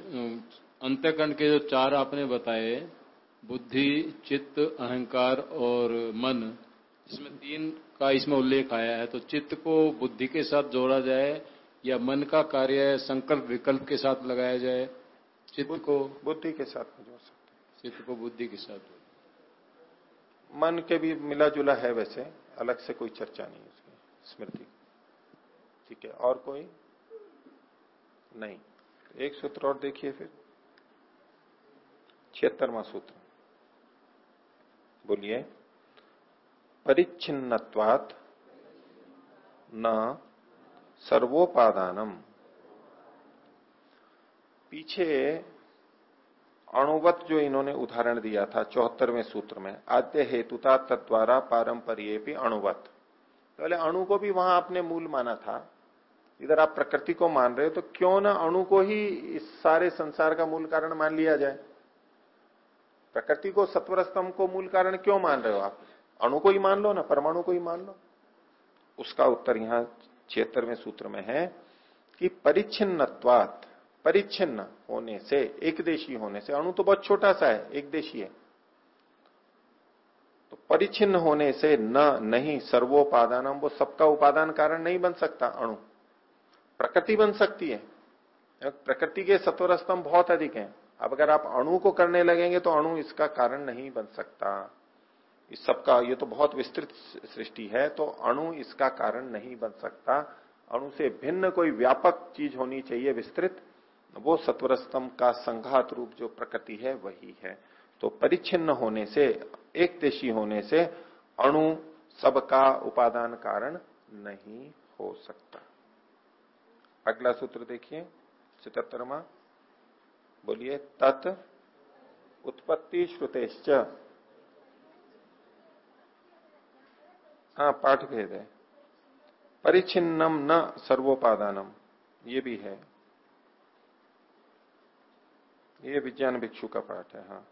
अंत्यकरण के जो चार आपने बताए बुद्धि चित्त अहंकार और मन इसमें तीन का इसमें उल्लेख आया है। तो चित्त को बुद्धि के साथ जोड़ा जाए या मन का कार्य संकल्प विकल्प के साथ लगाया जाए चित्त को बुद्धि के साथ जोड़ सकते। चित्त को बुद्धि के साथ मन के भी मिला जुला है वैसे अलग से कोई चर्चा नहीं उसकी स्मृति। ठीक है और कोई? नहीं। एक सूत्र और देखिए फिर। छिहत्तरवा सूत्र। बोलिए, परिच्छिन्नत्वात न सर्वोपादानम। पीछे अणुवत जो इन्होंने उदाहरण दिया था चौहत्तरवें सूत्र में, आद्य हेतुता तत्वारा पारंपरिय भी अणुवत। पहले अणु को भी वहाँ आपने मूल माना था। इधर आप प्रकृति को मान रहे हो तो क्यों ना अणु को ही इस सारे संसार का मूल कारण मान लिया जाए? प्रकृति को सत्वर स्तंभ को मूल कारण क्यों मान रहे हो आप? अणु को ही मान लो ना, परमाणु को ही मान लो। उसका उत्तर यहाँ छिहत्तरवें सूत्र में है कि परिच्छिन्नत्वात, परिच्छिन्न होने से, एक देशी होने से, अणु तो बहुत छोटा सा है, एक देशी है। तो परिच्छिन्न होने से न, नहीं सर्वोपादान वो सबका उपादान कारण नहीं बन सकता, अणु। प्रकृति बन सकती है। प्रकृति के सत्वर स्तंभ बहुत अधिक हैं। अब अगर आप अणु को करने लगेंगे तो अणु इसका कारण नहीं बन सकता। इस सबका ये तो बहुत विस्तृत सृष्टि है तो अणु इसका कारण नहीं बन सकता। अणु से भिन्न कोई व्यापक चीज़ होनी चाहिए विस्तृत, वो सत्वर स्तंभ का संघात रूप जो प्रकृति है, वही है। तो परिच्छिन्न होने से एक देशी होने से अणु सबका उपादान कारण नहीं हो सकता। अगला सूत्र देखिए चितरमा बोलिए, तत् उत्पत्ति श्रुतेश्च। हाँ पाठ भेद है। परिचिन्नम न सर्वोपादानम, ये भी है। ये विज्ञान भिक्षु का पाठ है हाँ।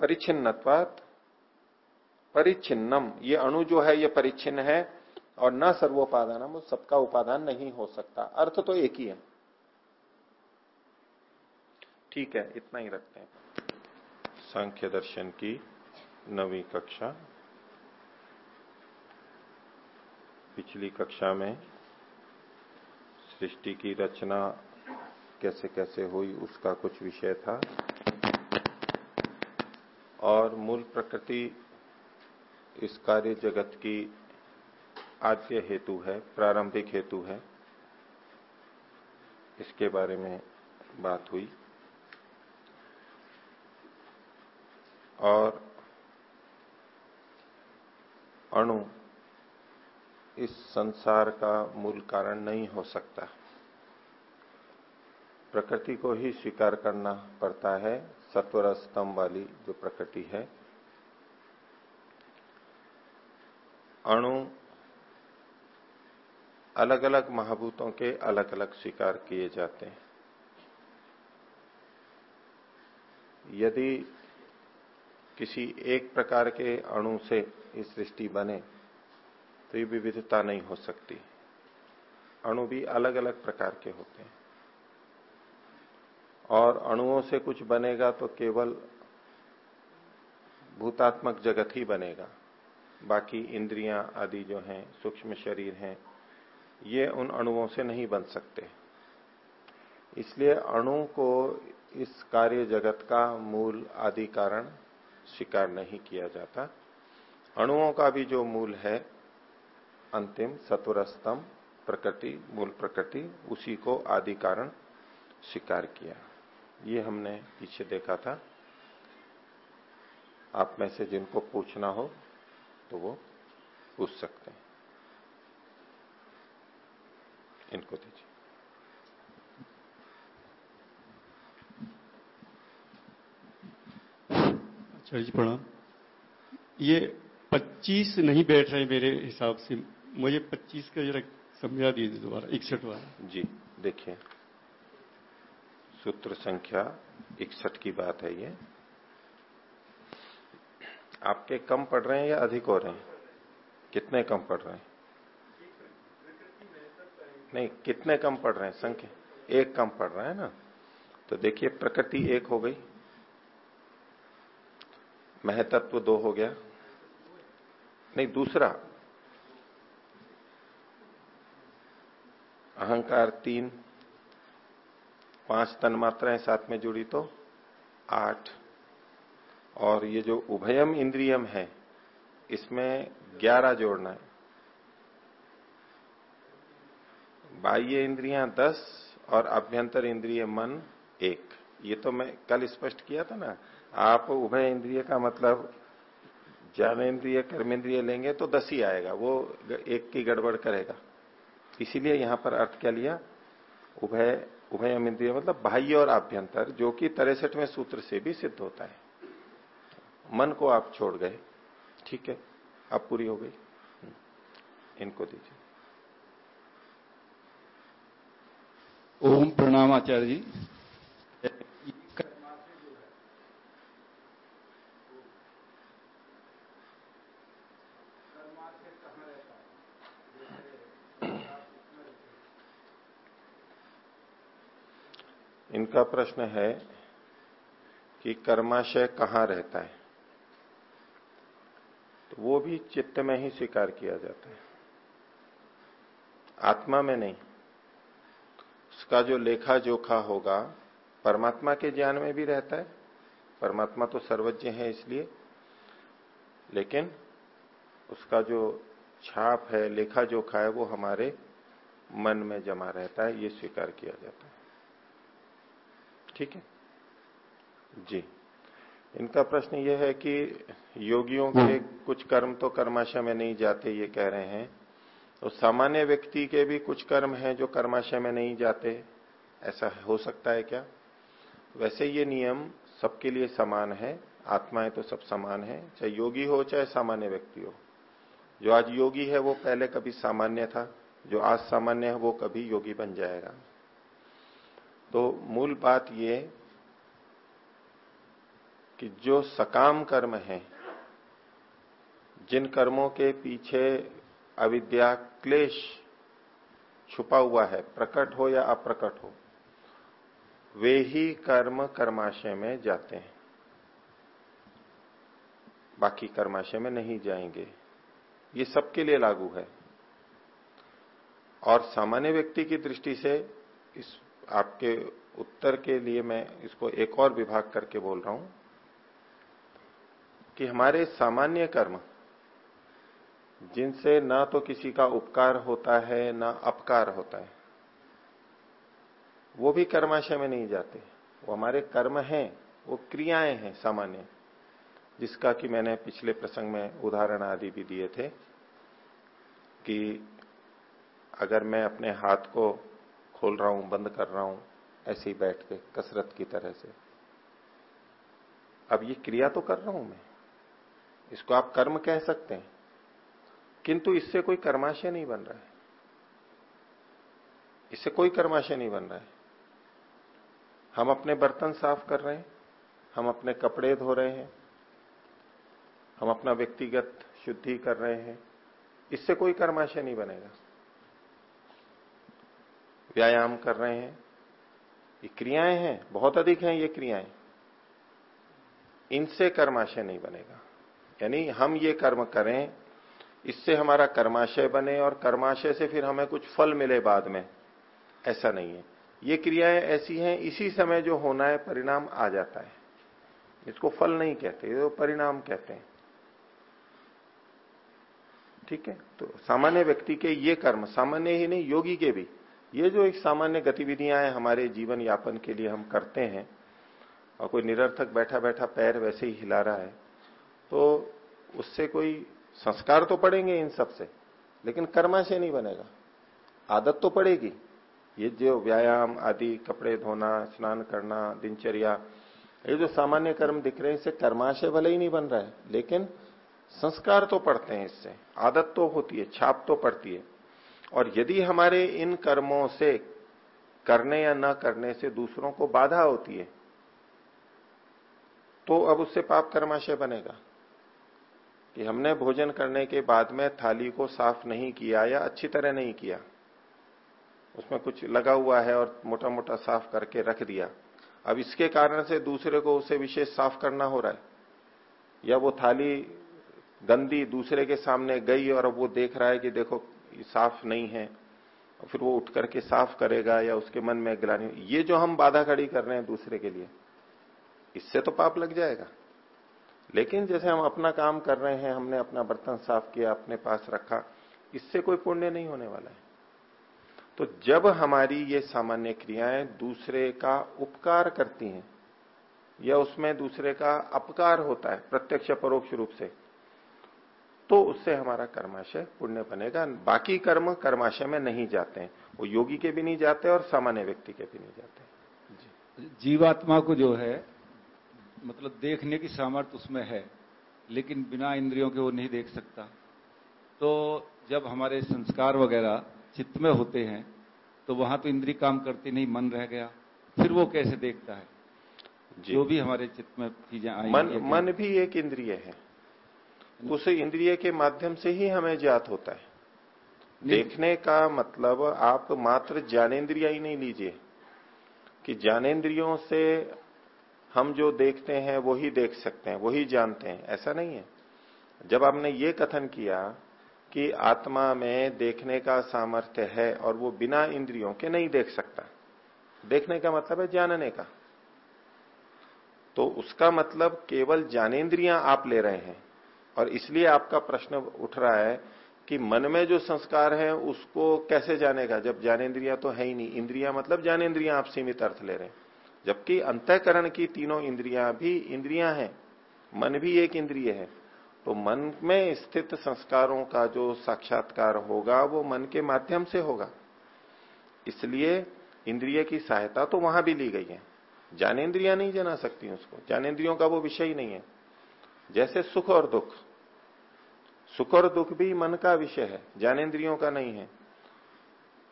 परिचिन्नत्वात परिचिन्नम ये अणु जो है, ये परिचिन्न है, और न सर्वोपादानम सबका उपादान नहीं हो सकता। अर्थ तो एक ही है। ठीक है, इतना ही रखते हैं। सांख्य दर्शन की नवी कक्षा। पिछली कक्षा में सृष्टि की रचना कैसे कैसे हुई, उसका कुछ विषय था। और मूल प्रकृति इस कार्य जगत की आद्य हेतु है, प्रारंभिक हेतु है। इसके बारे में बात हुई। और अणु इस संसार का मूल कारण नहीं हो सकता। प्रकृति को ही स्वीकार करना पड़ता है सत्वर स्तंभ वाली जो प्रकृति है। अणु अलग अलग महाभूतों के अलग अलग स्वीकार किए जाते हैं। यदि किसी एक प्रकार के अणु से इस सृष्टि बने तो ये विविधता नहीं हो सकती। अणु भी अलग अलग प्रकार के होते हैं। और अणुओं से कुछ बनेगा तो केवल भूतात्मक जगत ही बनेगा। बाकी इंद्रियाँ आदि जो हैं, सूक्ष्म शरीर हैं, ये उन अणुओं से नहीं बन सकते। इसलिए अणु को इस कार्य जगत का मूल आदि कारण स्वीकार नहीं किया जाता। अणुओं का भी जो मूल है, अंतिम सत्वर स्तंभ प्रकृति, मूल प्रकृति, उसी को आदि कारण स्वीकार किया। ये हमने पीछे देखा था। आप में से जिनको पूछना हो तो वो पूछ सकते हैं। इनको दीजिए। आचार्य जी, प्रणाम। ये 25 नहीं बैठ रहे मेरे हिसाब से। मुझे 25 का जरा समझा दीजिए दोबारा, इकसठ वाला। जी, देखिए। सूत्र संख्या इकसठ की बात है ये। आपके कम पढ़ रहे हैं या अधिक हो रहे हैं? कितने कम पढ़ रहे हैं? नहीं, कितने कम पड़ रहे हैं? संख्या एक कम पड़ रहा है ना? तो देखिए, प्रकृति एक हो गई। महतत्व दो हो गया। नहीं, दूसरा, अहंकार तीन, पाँच तन मात्राएँ साथ में जुड़ी तो आठ। और ये जो उभयम इंद्रियम है, इसमें ग्यारह जोड़ना है। बाह्य इंद्रियाँ दस और अभ्यंतर इंद्रिय मन एक। ये तो मैं कल स्पष्ट किया था ना आप उभय इंद्रिय का मतलब ज्ञानेन्द्रिय, कर्मेंद्रिय लेंगे तो दस ही आएगा, वो एक की गड़बड़ करेगा। इसीलिए यहाँ पर अर्थ क्या लिया? उभय उभय इंद्रिय मतलब बाह्य और आभ्यंतर, जो कि तिरसठवें सूत्र से भी सिद्ध होता है। मन को आप छोड़ गए, ठीक है, अब पूरी हो गई। इनको दीजिए। ओम प्रणाम आचार्य जी। इनका प्रश्न है कि कर्माशय कहाँ रहता है? तो वो भी चित्त में ही स्वीकार किया जाता है। आत्मा में नहीं। उसका जो लेखा जोखा होगा, परमात्मा के ज्ञान में भी रहता है। परमात्मा तो सर्वज्ञ है इसलिए। लेकिन उसका जो छाप है, लेखा जोखा है, वो हमारे मन में जमा रहता है, ये स्वीकार किया जाता है। ठीक है? जी। इनका प्रश्न यह है कि योगियों के हाँ। कुछ कर्म तो कर्माशय में नहीं जाते ये कह रहे हैं। तो सामान्य व्यक्ति के भी कुछ कर्म हैं जो कर्माशय में नहीं जाते? ऐसा हो सकता है क्या? वैसे ये नियम सबके लिए समान है। आत्माएँ तो सब समान है चाहे योगी हो चाहे सामान्य व्यक्ति हो। जो आज योगी है वो पहले कभी सामान्य था। जो आज सामान्य है वो कभी योगी बन जाएगा। तो मूल बात ये कि जो सकाम कर्म है, जिन कर्मों के पीछे अविद्या क्लेश छुपा हुआ है, प्रकट हो या अप्रकट हो, वे ही कर्म कर्माशय में जाते हैं। बाकी कर्माशय में नहीं जाएँगे। ये सबके लिए लागू है। और सामान्य व्यक्ति की दृष्टि से इस आपके उत्तर के लिए मैं इसको एक और विभाग करके बोल रहा हूँ कि हमारे सामान्य कर्म, जिनसे ना तो किसी का उपकार होता है, ना अपकार होता है, वो भी कर्माशय में नहीं जाते। वो हमारे कर्म हैं, वो क्रियाएँ हैं सामान्य, जिसका कि मैंने पिछले प्रसंग में उदाहरण आदि भी दिए थे कि अगर मैं अपने हाथ को खोल रहा हूँ, बंद कर रहा हूँ, ऐसे ही बैठ के, कसरत की तरह से। अब ये क्रिया तो कर रहा हूँ मैं। इसको आप कर्म कह सकते हैं। किंतु इससे कोई कर्माशय नहीं बन रहा है। इससे कोई कर्माशय नहीं बन रहा है। हम अपने बर्तन साफ़ कर रहे हैं, हम अपने कपड़े धो रहे हैं, हम अपना व्यक्तिगत शुद्धि कर रहे हैं। इससे कोई कर्माशय नहीं बनेगा। व्यायाम कर रहे हैं। ये क्रियाएँ हैं, बहुत अधिक हैं ये क्रियाएँ। इनसे कर्माशय नहीं बनेगा। यानी हम ये कर्म करें, इससे हमारा कर्माशय बने और कर्माशय से फिर हमें कुछ फल मिले बाद में। ऐसा नहीं है। ये क्रियाएँ ऐसी हैं, इसी समय जो होना है, परिणाम आ जाता है। इसको फल नहीं कहते, ये तो परिणाम कहते हैं। ठीक है? तो सामान्य व्यक्ति के ये कर्म, सामान्य ही नहीं, योगी के भी। ये जो एक सामान्य गतिविधियाँ हैं हमारे जीवन यापन के लिए हम करते हैं, और कोई निरर्थक बैठा बैठा पैर वैसे ही हिला रहा है तो उससे कोई संस्कार तो पड़ेंगे इन सबसे, लेकिन कर्मा से नहीं बनेगा। आदत तो पड़ेगी। ये जो व्यायाम आदि, कपड़े धोना, स्नान करना, दिनचर्या, ये जो सामान्य कर्म दिख रहे हैं, इससे कर्माशय भले ही नहीं बन रहा है, लेकिन संस्कार तो पड़ते हैं इससे। आदत तो होती है, छाप तो पड़ती है। और यदि हमारे इन कर्मों से करने या न करने से दूसरों को बाधा होती है तो अब उससे पाप कर्माशय बनेगा। कि हमने भोजन करने के बाद में थाली को साफ़ नहीं किया या अच्छी तरह नहीं किया, उसमें कुछ लगा हुआ है और मोटा मोटा साफ़ करके रख दिया, अब इसके कारण से दूसरे को उसे विशेष साफ़ करना हो रहा है। या वो थाली गंदी दूसरे के सामने गई और अब वो देख रहा है कि देखो साफ़ नहीं है, और फिर वो उठ करके साफ़ करेगा या उसके मन में गिलानी ये जो हम बाधा खड़ी कर रहे हैं दूसरे के लिए, इससे तो पाप लग जाएगा। लेकिन जैसे हम अपना काम कर रहे हैं, हमने अपना बर्तन साफ़ किया, अपने पास रखा, इससे कोई पुण्य नहीं होने वाला है। तो जब हमारी ये सामान्य क्रियाएँ दूसरे का उपकार करती हैं, या उसमें दूसरे का अपकार होता है, प्रत्यक्ष परोक्ष रूप से तो उससे हमारा कर्माशय पुण्य बनेगा। बाकी कर्म कर्माशय में नहीं जाते हैं। वो योगी के भी नहीं जाते और सामान्य व्यक्ति के भी नहीं जाते जीवात्मा को जो है मतलब देखने की सामर्थ्य उसमें है लेकिन बिना इंद्रियों के वो नहीं देख सकता। तो जब हमारे संस्कार वगैरह चित्त में होते हैं तो वहाँ तो इंद्री काम करती नहीं मन रह गया। फिर वो कैसे देखता है? जो। भी हमारे चित्त में चीज़ें आई मन मन भी एक इंद्रिय है। उस इंद्रिय के माध्यम से ही हमें ज्ञात होता है। देखने का मतलब आप मात्र ज्ञानेन्द्रिया ही नहीं लीजिए। कि ज्ञानेन्द्रियों से हम जो देखते हैं वो ही देख सकते हैं वही जानते हैं। ऐसा नहीं है। जब आपने ये कथन किया कि आत्मा में देखने का सामर्थ्य है और वो बिना इंद्रियों के नहीं देख सकता देखने का मतलब है जानने का। तो उसका मतलब केवल ज्ञानेन्द्रियाँ आप ले रहे हैं। और इसलिए आपका प्रश्न उठ रहा है कि मन में जो संस्कार है, उसको कैसे जानेगा? जब ज्ञानेन्द्रिया तो है ही नहीं। इंद्रिया मतलब ज्ञानेन्द्रिया आप सीमित अर्थ ले रहे हैं। जबकि अंतकरण की तीनों इंद्रिया भी इंद्रिया हैं। मन भी एक इंद्रिय है। तो मन में स्थित संस्कारों का जो साक्षात्कार होगा, वो मन के माध्यम से होगा। इसलिए इंद्रिय की सहायता तो वहाँ भी ली गई है। ज्ञानेन्द्रिया नहीं जना सकती उसको। ज्ञानेन्द्रियों का वो विषय ही नहीं है। जैसे सुख और दुख। सुख और दुख भी मन का विषय है, ज्ञानेन्द्रियों का नहीं है।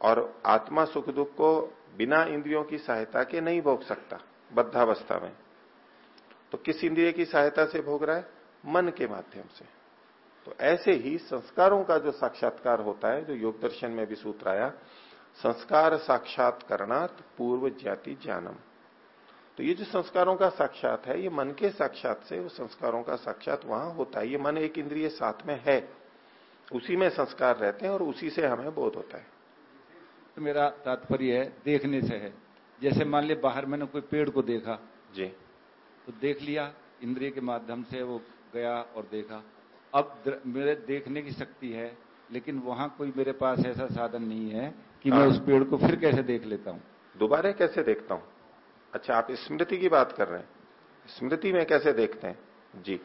और आत्मा सुख दुख को बिना इंद्रियों की सहायता के नहीं भोग सकता, बद्धावस्था में। तो किस इंद्रिय की सहायता से भोग रहा है? मन के माध्यम से। तो ऐसे ही संस्कारों का जो साक्षात्कार होता है, जो योग दर्शन में भी सूत्र आया, संस्कार साक्षात्कारणात पूर्व जाति ज्ञानम। तो ये जो संस्कारों का साक्षात है ये मन के साक्षात से वो संस्कारों का साक्षात वहाँ होता है। ये मन एक इंद्रिय साथ में है उसी में संस्कार रहते हैं और उसी से हमें बोध होता है। तो मेरा तात्पर्य है देखने से है। जैसे मान लिया बाहर मैंने कोई पेड़ को देखा जी। तो देख लिया इंद्रिय के माध्यम से वो गया और देखा। अब मेरे देखने की शक्ति है लेकिन वहाँ कोई मेरे पास ऐसा साधन नहीं है कि मैं हाँ। उस पेड़ को फिर कैसे देख लेता हूँ। दोबारा कैसे देखता हूँ? अच्छा आप स्मृति की बात कर रहे हैं। स्मृति में कैसे देखते हैं? जी।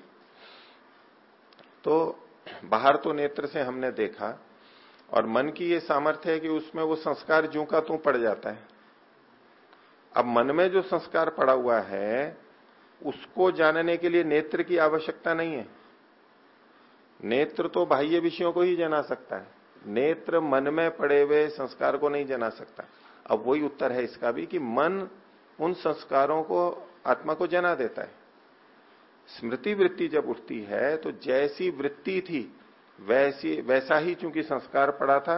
तो बाहर तो नेत्र से हमने देखा और मन की ये सामर्थ्य है कि उसमें वो संस्कार जू का तू पड़ जाता है। अब मन में जो संस्कार पड़ा हुआ है, उसको जानने के लिए नेत्र की आवश्यकता नहीं है। नेत्र तो बाह्य विषयों को ही जना सकता है। नेत्र मन में पड़े हुए संस्कार को नहीं जना सकता। अब वही उत्तर है इसका भी कि मन उन संस्कारों को आत्मा को जना देता है। स्मृति वृत्ति जब उठती है तो जैसी वृत्ति थी, वैसी, वैसा ही चूँकि संस्कार पड़ा था,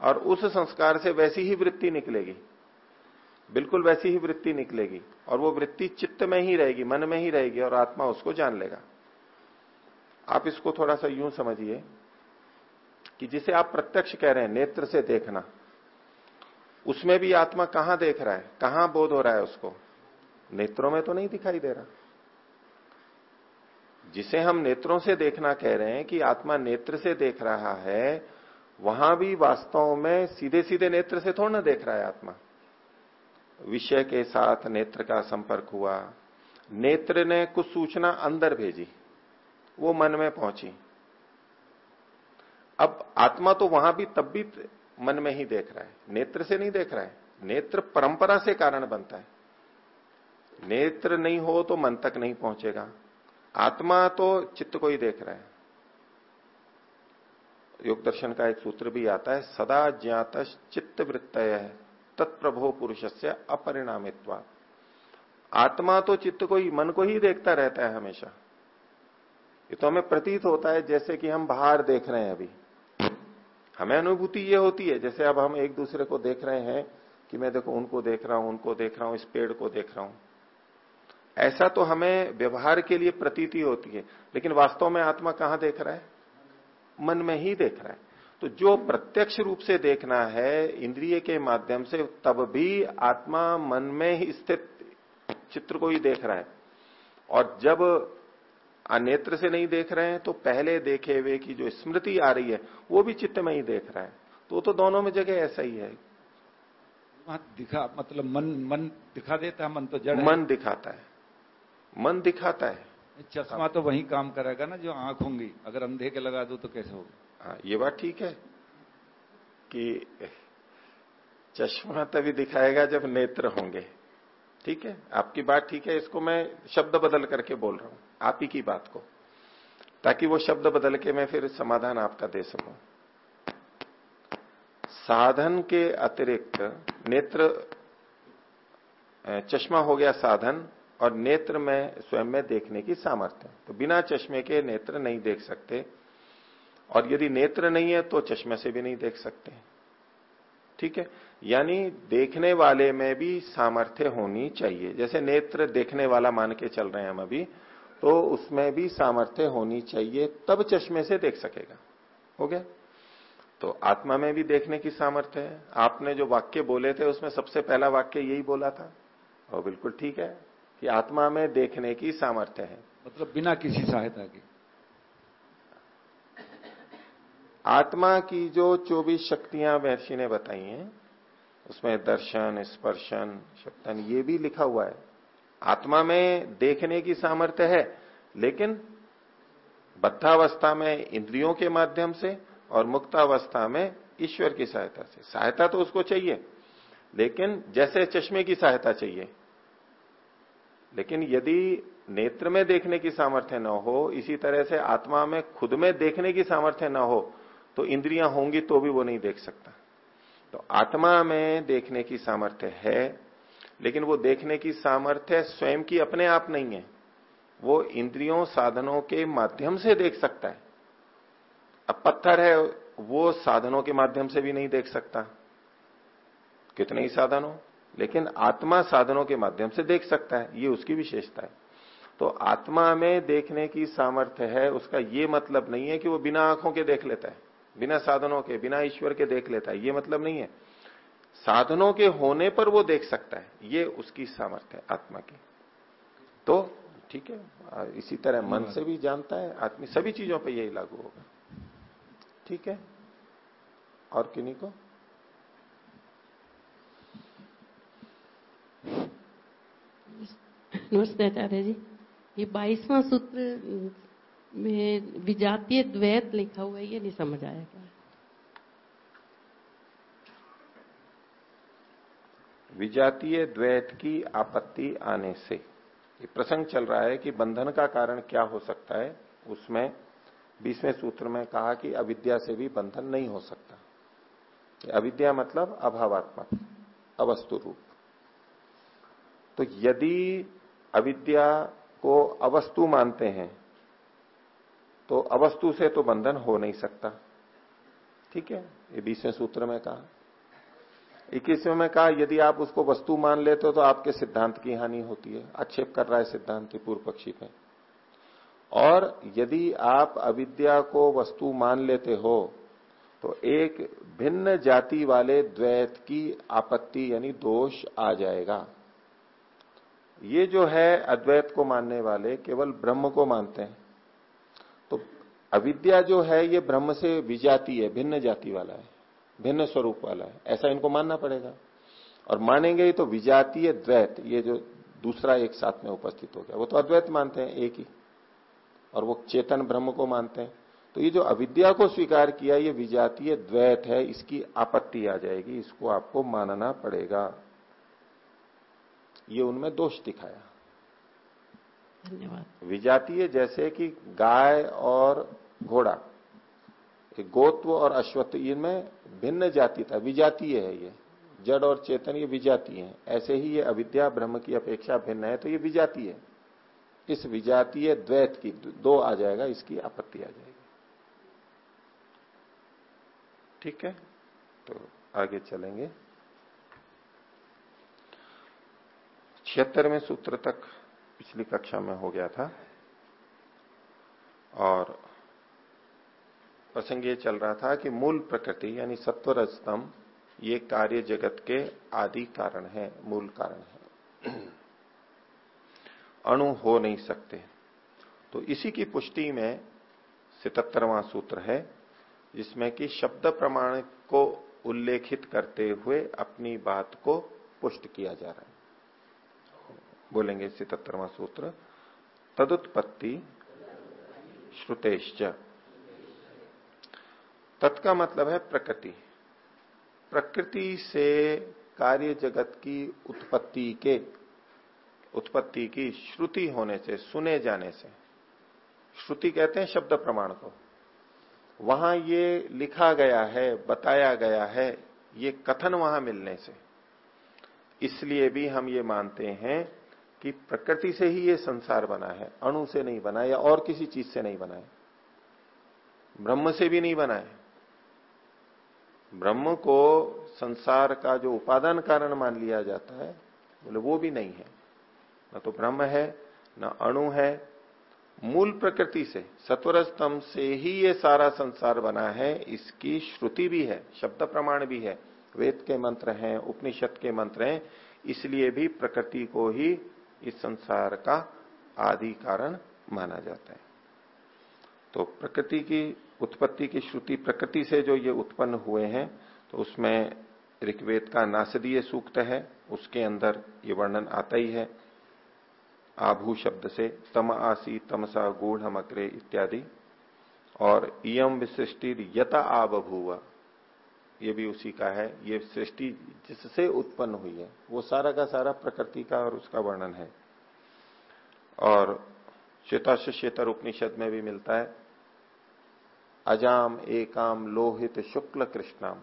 और उस संस्कार से वैसी ही वृत्ति निकलेगी। बिल्कुल वैसी ही वृत्ति निकलेगी, और वो वृत्ति चित्त में ही रहेगी, मन में ही रहेगी, और आत्मा उसको जान लेगा। आप इसको थोड़ा सा यूँ समझिए कि जिसे आप प्रत्यक्ष कह रहे हैं, नेत्र से देखना। उसमें भी आत्मा कहाँ देख रहा है? कहाँ बोध हो रहा है उसको? नेत्रों में तो नहीं दिखाई दे रहा। जिसे हम नेत्रों से देखना कह रहे हैं कि आत्मा नेत्र से देख रहा है, वहाँ भी वास्तव में सीधे सीधे नेत्र से थोड़ा ना देख रहा है आत्मा। विषय के साथ नेत्र का संपर्क हुआ। नेत्र ने कुछ सूचना अंदर भेजी। वो मन में पहुँची। अब आत्मा तो वहाँ भी तब भी मन में ही देख रहा है। नेत्र से नहीं देख रहा है। नेत्र परंपरा से कारण बनता है। नेत्र नहीं हो तो मन तक नहीं पहुंचेगा। आत्मा तो चित्त को ही देख रहा है। योग दर्शन का एक सूत्र भी आता है, सदा ज्ञात चित्त वृत्त है तत्प्रभो पुरुष से अपरिणामित्वा। आत्मा तो चित्त को ही, मन को ही देखता रहता है हमेशा। ये तो हमें प्रतीत होता है जैसे कि हम बाहर देख रहे हैं अभी। हमें अनुभूति ये होती है, जैसे अब हम एक दूसरे को देख रहे हैं कि मैं देखो उनको देख रहा हूँ, उनको देख रहा हूँ, इस पेड़ को देख रहा हूँ। ऐसा तो हमें व्यवहार के लिए प्रतीति होती है, लेकिन वास्तव में आत्मा कहाँ देख रहा है? मन में ही देख रहा है। तो जो प्रत्यक्ष रूप से देखना है इंद्रिय के माध्यम से, तब भी आत्मा मन में ही स्थित चित्र को ही देख रहा है। और जब नेत्र से नहीं देख रहे हैं तो पहले देखे हुए की जो स्मृति आ रही है वो भी चित्त में ही देख रहा है। तो तो दोनों में जगह ऐसा ही है। दिखा मतलब मन मन दिखा देता है मन तो जड़ मन दिखाता है। मन दिखाता है। चश्मा तो वही काम करेगा ना जो आँख होंगी। अगर अंधे के लगा दो तो कैसे होगा? हाँ ये बात ठीक है कि चश्मा तभी दिखाएगा जब नेत्र होंगे। ठीक है? आपकी बात ठीक है इसको मैं शब्द बदल करके बोल रहा हूँ। आप ही की बात को, ताकि वो शब्द बदल के मैं फिर समाधान आपका दे सकूँ। साधन के अतिरिक्त नेत्र चश्मा हो गया साधन, और नेत्र में, स्वयं में देखने की सामर्थ्य तो बिना चश्मे के नेत्र नहीं देख सकते, और यदि नेत्र नहीं है तो चश्मे से भी नहीं देख सकते। ठीक है? यानी देखने वाले में भी सामर्थ्य होनी चाहिए। जैसे नेत्र देखने वाला मान के चल रहे हैं हम अभी तो उसमें भी सामर्थ्य होनी चाहिए तब चश्मे से देख सकेगा। हो गया? तो आत्मा में भी देखने की सामर्थ्य है। आपने जो वाक्य बोले थे उसमें सबसे पहला वाक्य यही बोला था। और बिल्कुल ठीक है कि आत्मा में देखने की सामर्थ्य है। मतलब बिना किसी सहायता के। आत्मा की जो चौबीस शक्तियाँ महर्षि ने बताई हैं उसमें दर्शन स्पर्शन शक्तन ये भी लिखा हुआ है। आत्मा में देखने की सामर्थ्य है, लेकिन बद्धावस्था में इंद्रियों के माध्यम से और मुक्तावस्था में ईश्वर की सहायता से। सहायता तो उसको चाहिए, लेकिन जैसे चश्मे की सहायता चाहिए। लेकिन यदि नेत्र में देखने की सामर्थ्य न हो, इसी तरह से आत्मा में खुद में देखने की सामर्थ्य न हो तो इंद्रियाँ होंगी तो भी वो नहीं देख सकता। तो आत्मा में देखने की सामर्थ्य है लेकिन वो देखने की सामर्थ्य स्वयं की अपने आप नहीं है। वो इंद्रियों, साधनों के माध्यम से देख सकता है। अब पत्थर है, वो साधनों के माध्यम से भी नहीं देख सकता। कितने ही साधन हो लेकिन आत्मा साधनों के माध्यम से देख सकता है, ये उसकी विशेषता है। तो आत्मा में देखने की सामर्थ्य है, उसका ये मतलब नहीं है कि वो बिना आँखों के देख लेता है, बिना साधनों के, बिना ईश्वर के देख लेता है, ये मतलब नहीं है। साधनों के होने पर वो देख सकता है। ये उसकी सामर्थ्य है, आत्मा की। तो ठीक है इसी तरह मन से भी जानता है आदमी सभी चीज़ों पर यही लागू होगा। ठीक है? और किन्हीं को? नमस्ते आचार्य जी। ये बाईसवां सूत्र में विजातीय द्वैत लिखा हुआ है, ये नहीं समझ आया। क्या विजातीय द्वैत की आपत्ति आने से। ये प्रसंग चल रहा है कि बंधन का कारण क्या हो सकता है। उसमें, बीसवें सूत्र में कहा कि अविद्या से भी बंधन नहीं हो सकता। अविद्या मतलब अभावात्मक, अवस्तु रूप। तो यदि अविद्या को अवस्तु मानते हैं तो अवस्तु से तो बंधन हो नहीं सकता। ठीक है? ये बीसवें सूत्र में कहा। इक्कीसवें में कहा, यदि आप उसको वस्तु मान लेते हो तो आपके सिद्धांत की हानि होती है। आक्षेप कर रहा है सिद्धांत पूर्व पक्षी पे। और यदि आप अविद्या को वस्तु मान लेते हो तो एक भिन्न जाति वाले द्वैत की आपत्ति यानी दोष आ जाएगा। ये जो है अद्वैत को मानने वाले केवल ब्रह्म को मानते हैं। तो अविद्या जो है, ये ब्रह्म से विजाति है, भिन्न जाति वाला है। भिन्न स्वरूप वाला है। ऐसा इनको मानना पड़ेगा। और मानेंगे ही तो विजातीय द्वैत ये जो दूसरा एक साथ में उपस्थित हो गया वो तो अद्वैत मानते हैं एक ही। और वो चेतन ब्रह्म को मानते हैं। तो ये जो अविद्या को स्वीकार किया ये विजातीय द्वैत है इसकी आपत्ति आ जाएगी इसको आपको मानना पड़ेगा। ये उनमें दोष दिखाया। धन्यवाद। विजातीय जैसे कि गाय और घोड़ा। गोत्व और अश्वत्थ इनमें भिन्न जाति था, विजातीय है ये। जड़ और चेतन ये विजातीय है। ऐसे ही ये अविद्या, ब्रह्म की अपेक्षा भिन्न है तो ये विजातीय है। इस विजातीय द्वैत की दो आ जाएगा, इसकी आपत्ति आ जाएगी। ठीक है? तो आगे चलेंगे। छिहत्तरवें सूत्र तक पिछली कक्षा में हो गया था। और प्रसंग ये चल रहा था कि मूल प्रकृति, यानी सत्वर स्तंभ ये कार्य जगत के आदि कारण है, मूल कारण है। [CLEARS THROAT] अणु हो नहीं सकते। तो इसी की पुष्टि में सितहत्तरवां सूत्र है, जिसमें कि शब्द प्रमाण को उल्लेखित करते हुए अपनी बात को पुष्ट किया जा रहा है। बोलेंगे सितहत्तरवां सूत्र, तदुत्पत्ति श्रुतेश्च। तत्का मतलब है प्रकृति। प्रकृति से कार्य जगत की उत्पत्ति के, उत्पत्ति की श्रुति होने से, सुने जाने से। श्रुति कहते हैं शब्द प्रमाण को। वहाँ ये लिखा गया है, बताया गया है, ये कथन वहाँ मिलने से। इसलिए भी हम ये मानते हैं कि प्रकृति से ही ये संसार बना है। अणु से नहीं बना या और किसी चीज़ से नहीं बना है। ब्रह्म से भी नहीं बना है। ब्रह्म को संसार का जो उपादान कारण मान लिया जाता है, बोले वो भी नहीं है। न तो ब्रह्म है, न अणु है। मूल प्रकृति से सत्वर स्तंभ से ही ये सारा संसार बना है, इसकी श्रुति भी है, शब्द प्रमाण भी है। वेद के मंत्र हैं, उपनिषद के मंत्र हैं, इसलिए भी प्रकृति को ही इस संसार का आदि कारण माना जाता है। तो प्रकृति की उत्पत्ति की श्रुति प्रकृति से जो ये उत्पन्न हुए हैं तो उसमें ऋग्वेद का नासदीय सूक्त है, उसके अंदर ये वर्णन आता ही है। आभू शब्द से तम आसी तमसा गूढ़ मकरे इत्यादि। और इम विशिष्टि यता आबभूव, ये भी उसी का है। ये सृष्टि जिससे उत्पन्न हुई है, वो सारा का सारा प्रकृति का और उसका वर्णन है। और श्वेताश्वेतर उपनिषद में भी मिलता है अजाम एकाम लोहित शुक्ल कृष्णाम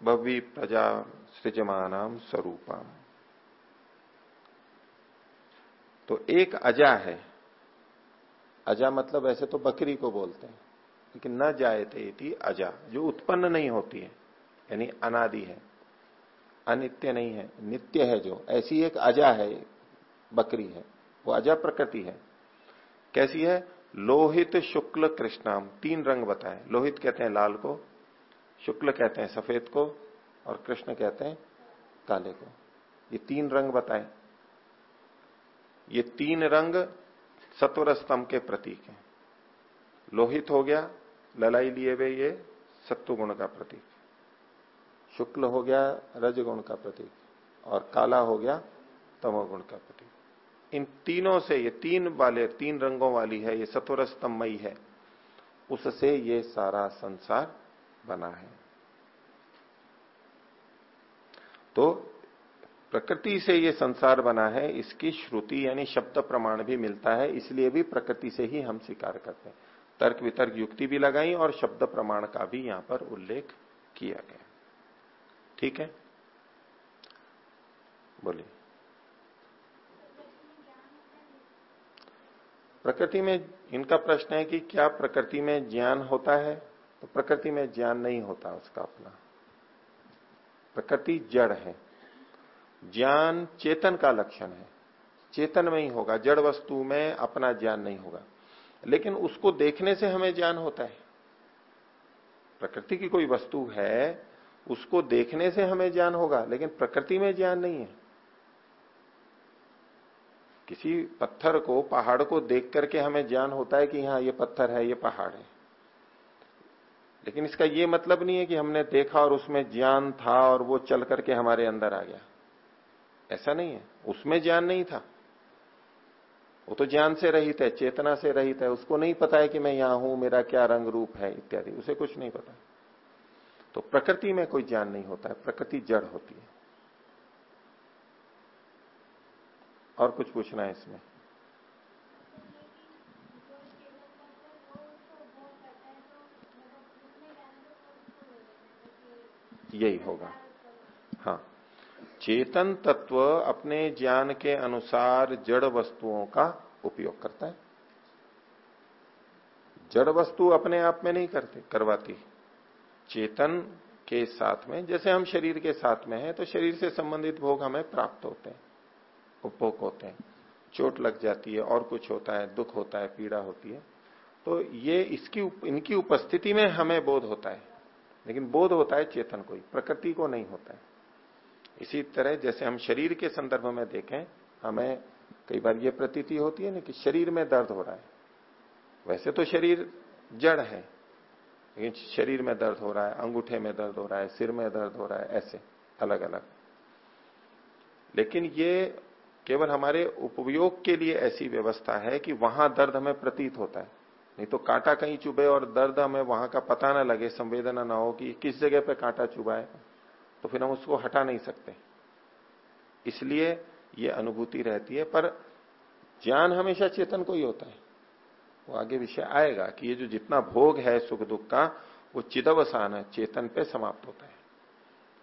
भव्य प्रजा सृजमानाम स्वरूपाम। तो एक अजा है। अजा मतलब ऐसे तो बकरी को बोलते हैं, लेकिन न जाए थे अजा, जो उत्पन्न नहीं होती है, यानी अनादि है, अनित्य नहीं है, नित्य है जो। ऐसी एक अजा है, बकरी है, वो अजा प्रकृति है। कैसी है? लोहित शुक्ल कृष्णाम, तीन रंग बताए। लोहित कहते हैं लाल को, शुक्ल कहते हैं सफ़ेद को, और कृष्ण कहते हैं काले को। ये तीन रंग बताए। ये तीन रंग सत्वर स्तंभ के प्रतीक हैं। लोहित हो गया, ललाई लिए हुए ये सत्व गुण का प्रतीक। शुक्ल हो गया, रजगुण का प्रतीक। और काला हो गया, तमोगुण का प्रतीक। इन तीनों से, ये तीन वाले, तीन रंगों वाली है, ये सत्वर स्तंभमयी है, उससे ये सारा संसार बना है। तो प्रकृति से ये संसार बना है, इसकी श्रुति यानी शब्द प्रमाण भी मिलता है, इसलिए भी प्रकृति से ही हम स्वीकार करते हैं। तर्क वितर्क युक्ति भी लगाई और शब्द प्रमाण का भी यहाँ पर उल्लेख किया गया। ठीक है? बोलिए। प्रकृति में इनका प्रश्न है कि क्या प्रकृति में ज्ञान होता है? तो प्रकृति में ज्ञान नहीं होता उसका अपना। प्रकृति जड़ है। ज्ञान चेतन का लक्षण है। चेतन में ही होगा। जड़ वस्तु में अपना ज्ञान नहीं होगा। लेकिन उसको देखने से हमें ज्ञान होता है। प्रकृति की कोई वस्तु है, उसको देखने से हमें ज्ञान होगा, लेकिन प्रकृति में ज्ञान नहीं है। किसी पत्थर को, पहाड़ को देख करके हमें ज्ञान होता है कि हाँ ये पत्थर है, ये पहाड़ है। लेकिन इसका ये मतलब नहीं है कि हमने देखा और उसमें ज्ञान था और वो चल करके हमारे अंदर आ गया। ऐसा नहीं है। उसमें ज्ञान नहीं था। वो तो ज्ञान से रहित है, चेतना से रहित है। उसको नहीं पता है कि मैं यहाँ हूँ, मेरा क्या रंग रूप है, इत्यादि। उसे कुछ नहीं पता। तो प्रकृति में कोई ज्ञान नहीं होता है, प्रकृति जड़ होती है। और कुछ पूछना है इसमें? यही होगा। हाँ। चेतन तत्व अपने ज्ञान के अनुसार जड़ वस्तुओं का उपयोग करता है। जड़ वस्तु अपने आप में नहीं करते, करवाती। चेतन के साथ में, जैसे हम शरीर के साथ में हैं तो शरीर से संबंधित भोग हमें प्राप्त होते हैं। उपभोग होते हैं। चोट लग जाती है, और कुछ होता है, दुख होता है, पीड़ा होती है। तो ये इसकी इनकी उपस्थिति में हमें बोध होता है। लेकिन बोध होता है चेतन को ही, प्रकृति को नहीं होता है। इसी तरह जैसे हम शरीर के संदर्भ में देखें, हमें कई बार ये प्रतीति होती है ना कि शरीर में दर्द हो रहा है। वैसे तो शरीर जड़ है, लेकिन शरीर में दर्द हो रहा है, अंगूठे में दर्द हो रहा है, सिर में दर्द हो रहा है, ऐसे अलग अलग लेकिन ये केवल हमारे उपयोग के लिए ऐसी व्यवस्था है कि वहाँ दर्द हमें प्रतीत होता है। नहीं तो कांटा कहीं चुभे और दर्द हमें वहाँ का पता ना लगे, संवेदना ना हो कि किस जगह पे कांटा चुभा है तो फिर हम उसको हटा नहीं सकते। इसलिए ये अनुभूति रहती है, पर ज्ञान हमेशा चेतन को ही होता है। वो आगे विषय आएगा कि ये जो जितना भोग है सुख दुख का, वो चिदवसान चेतन पे समाप्त होता है।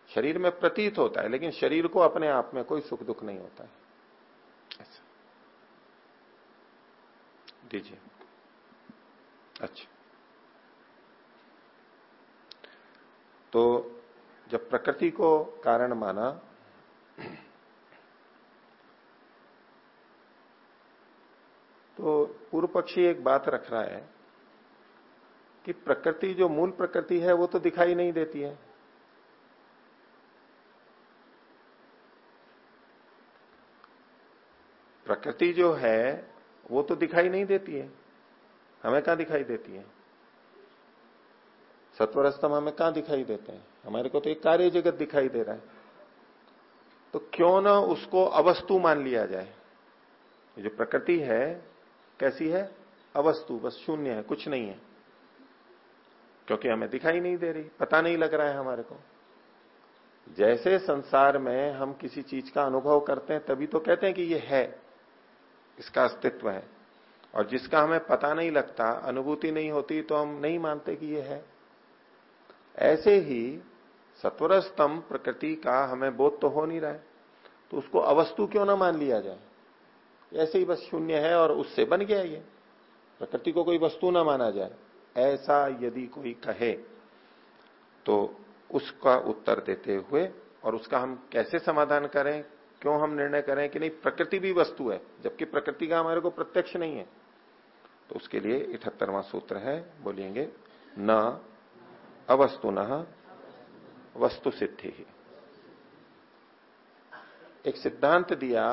शरीर में प्रतीत होता है, लेकिन शरीर को अपने आप में कोई सुख दुख नहीं होता है। दीजिए। अच्छा। तो जब प्रकृति को कारण माना तो पूर्व पक्षी एक बात रख रहा है कि प्रकृति जो मूल प्रकृति है, वो तो दिखाई नहीं देती है। प्रकृति जो है, वो तो दिखाई नहीं देती है। हमें कहा दिखाई देती है? सत्वर स्तंभ हमें कहा दिखाई देते हैं? हमारे को तो एक कार्य जगत दिखाई दे रहा है। तो क्यों ना उसको अवस्तु मान लिया जाए? जो प्रकृति है, कैसी है? अवस्तु, बस शून्य है, कुछ नहीं है। क्योंकि हमें दिखाई नहीं दे रही, पता नहीं लग रहा है हमारे को। जैसे संसार में हम किसी चीज़ का अनुभव करते हैं, तभी तो कहते हैं कि ये है। इसका अस्तित्व है। और जिसका हमें पता नहीं लगता, अनुभूति नहीं होती तो हम नहीं मानते कि ये है। ऐसे ही सत्वर स्तंभ प्रकृति का हमें बोध तो हो नहीं रहा है तो उसको अवस्तु क्यों ना मान लिया जाए? ऐसे ही बस शून्य है और उससे बन गया ये। प्रकृति को कोई वस्तु ना माना जाए। ऐसा यदि कोई कहे तो उसका उत्तर देते हुए और उसका हम कैसे समाधान करें? क्यों हम निर्णय करें कि नहीं, प्रकृति भी वस्तु है, जबकि प्रकृति का हमारे को प्रत्यक्ष नहीं है। तो उसके लिए इठहत्तरवां सूत्र है बोलिएँगे न अवस्तु न वस्तु सिद्धि ही एक सिद्धांत दिया,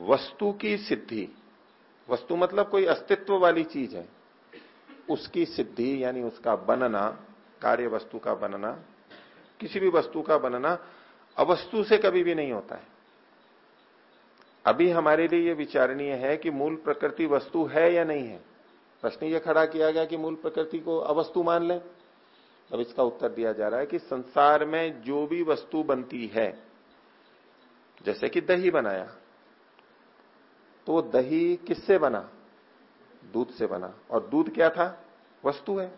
वस्तु की सिद्धि, वस्तु मतलब कोई अस्तित्व वाली चीज़ है, उसकी सिद्धि यानी उसका बनना, कार्य वस्तु का बनना, किसी भी वस्तु का बनना अवस्तु से कभी भी नहीं होता है। अभी हमारे लिए यह विचारणीय है कि मूल प्रकृति वस्तु है या नहीं है। प्रश्न यह खड़ा किया गया कि मूल प्रकृति को अवस्तु मान लें। अब इसका उत्तर दिया जा रहा है कि संसार में जो भी वस्तु बनती है, जैसे कि दही बनाया तो दही किससे बना? दूध से बना। और दूध क्या था? वस्तु है।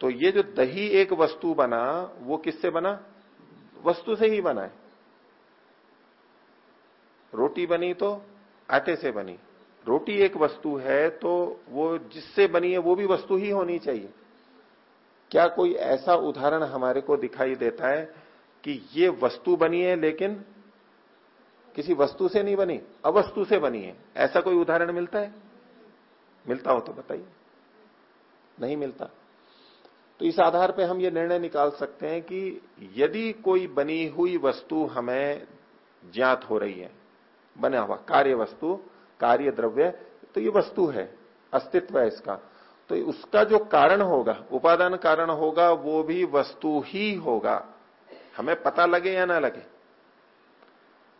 तो ये जो दही एक वस्तु बना, वो किससे बना? वस्तु से ही बना है। रोटी बनी तो आटे से बनी। रोटी एक वस्तु है तो वो जिससे बनी है वो भी वस्तु ही होनी चाहिए। क्या कोई ऐसा उदाहरण हमारे को दिखाई देता है कि ये वस्तु बनी है लेकिन किसी वस्तु से नहीं बनी, अवस्तु से बनी है? ऐसा कोई उदाहरण मिलता है? मिलता हो तो बताइए। नहीं मिलता। तो इस आधार पर हम ये निर्णय निकाल सकते हैं कि यदि कोई बनी हुई वस्तु हमें ज्ञात हो रही है, बना हुआ कार्य वस्तु, कार्य द्रव्य तो ये वस्तु है, अस्तित्व है इसका। तो उसका जो कारण होगा, उपादान कारण होगा, वो भी वस्तु ही होगा। हमें पता लगे या ना लगे?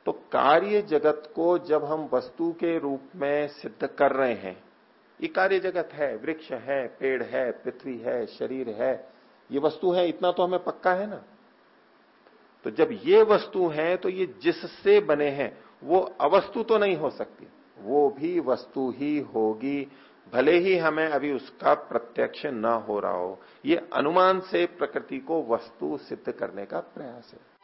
तो कार्य जगत को जब हम वस्तु के रूप में सिद्ध कर रहे हैं ये कार्य जगत है, वृक्ष है, पेड़ है, पृथ्वी है, शरीर है, ये वस्तु है, इतना तो हमें पक्का है ना? तो जब ये वस्तु है तो ये जिससे बने हैं, वो अवस्तु तो नहीं हो सकती। वो भी वस्तु ही होगी, भले ही हमें अभी उसका प्रत्यक्ष न हो रहा हो। ये अनुमान से प्रकृति को वस्तु सिद्ध करने का प्रयास है।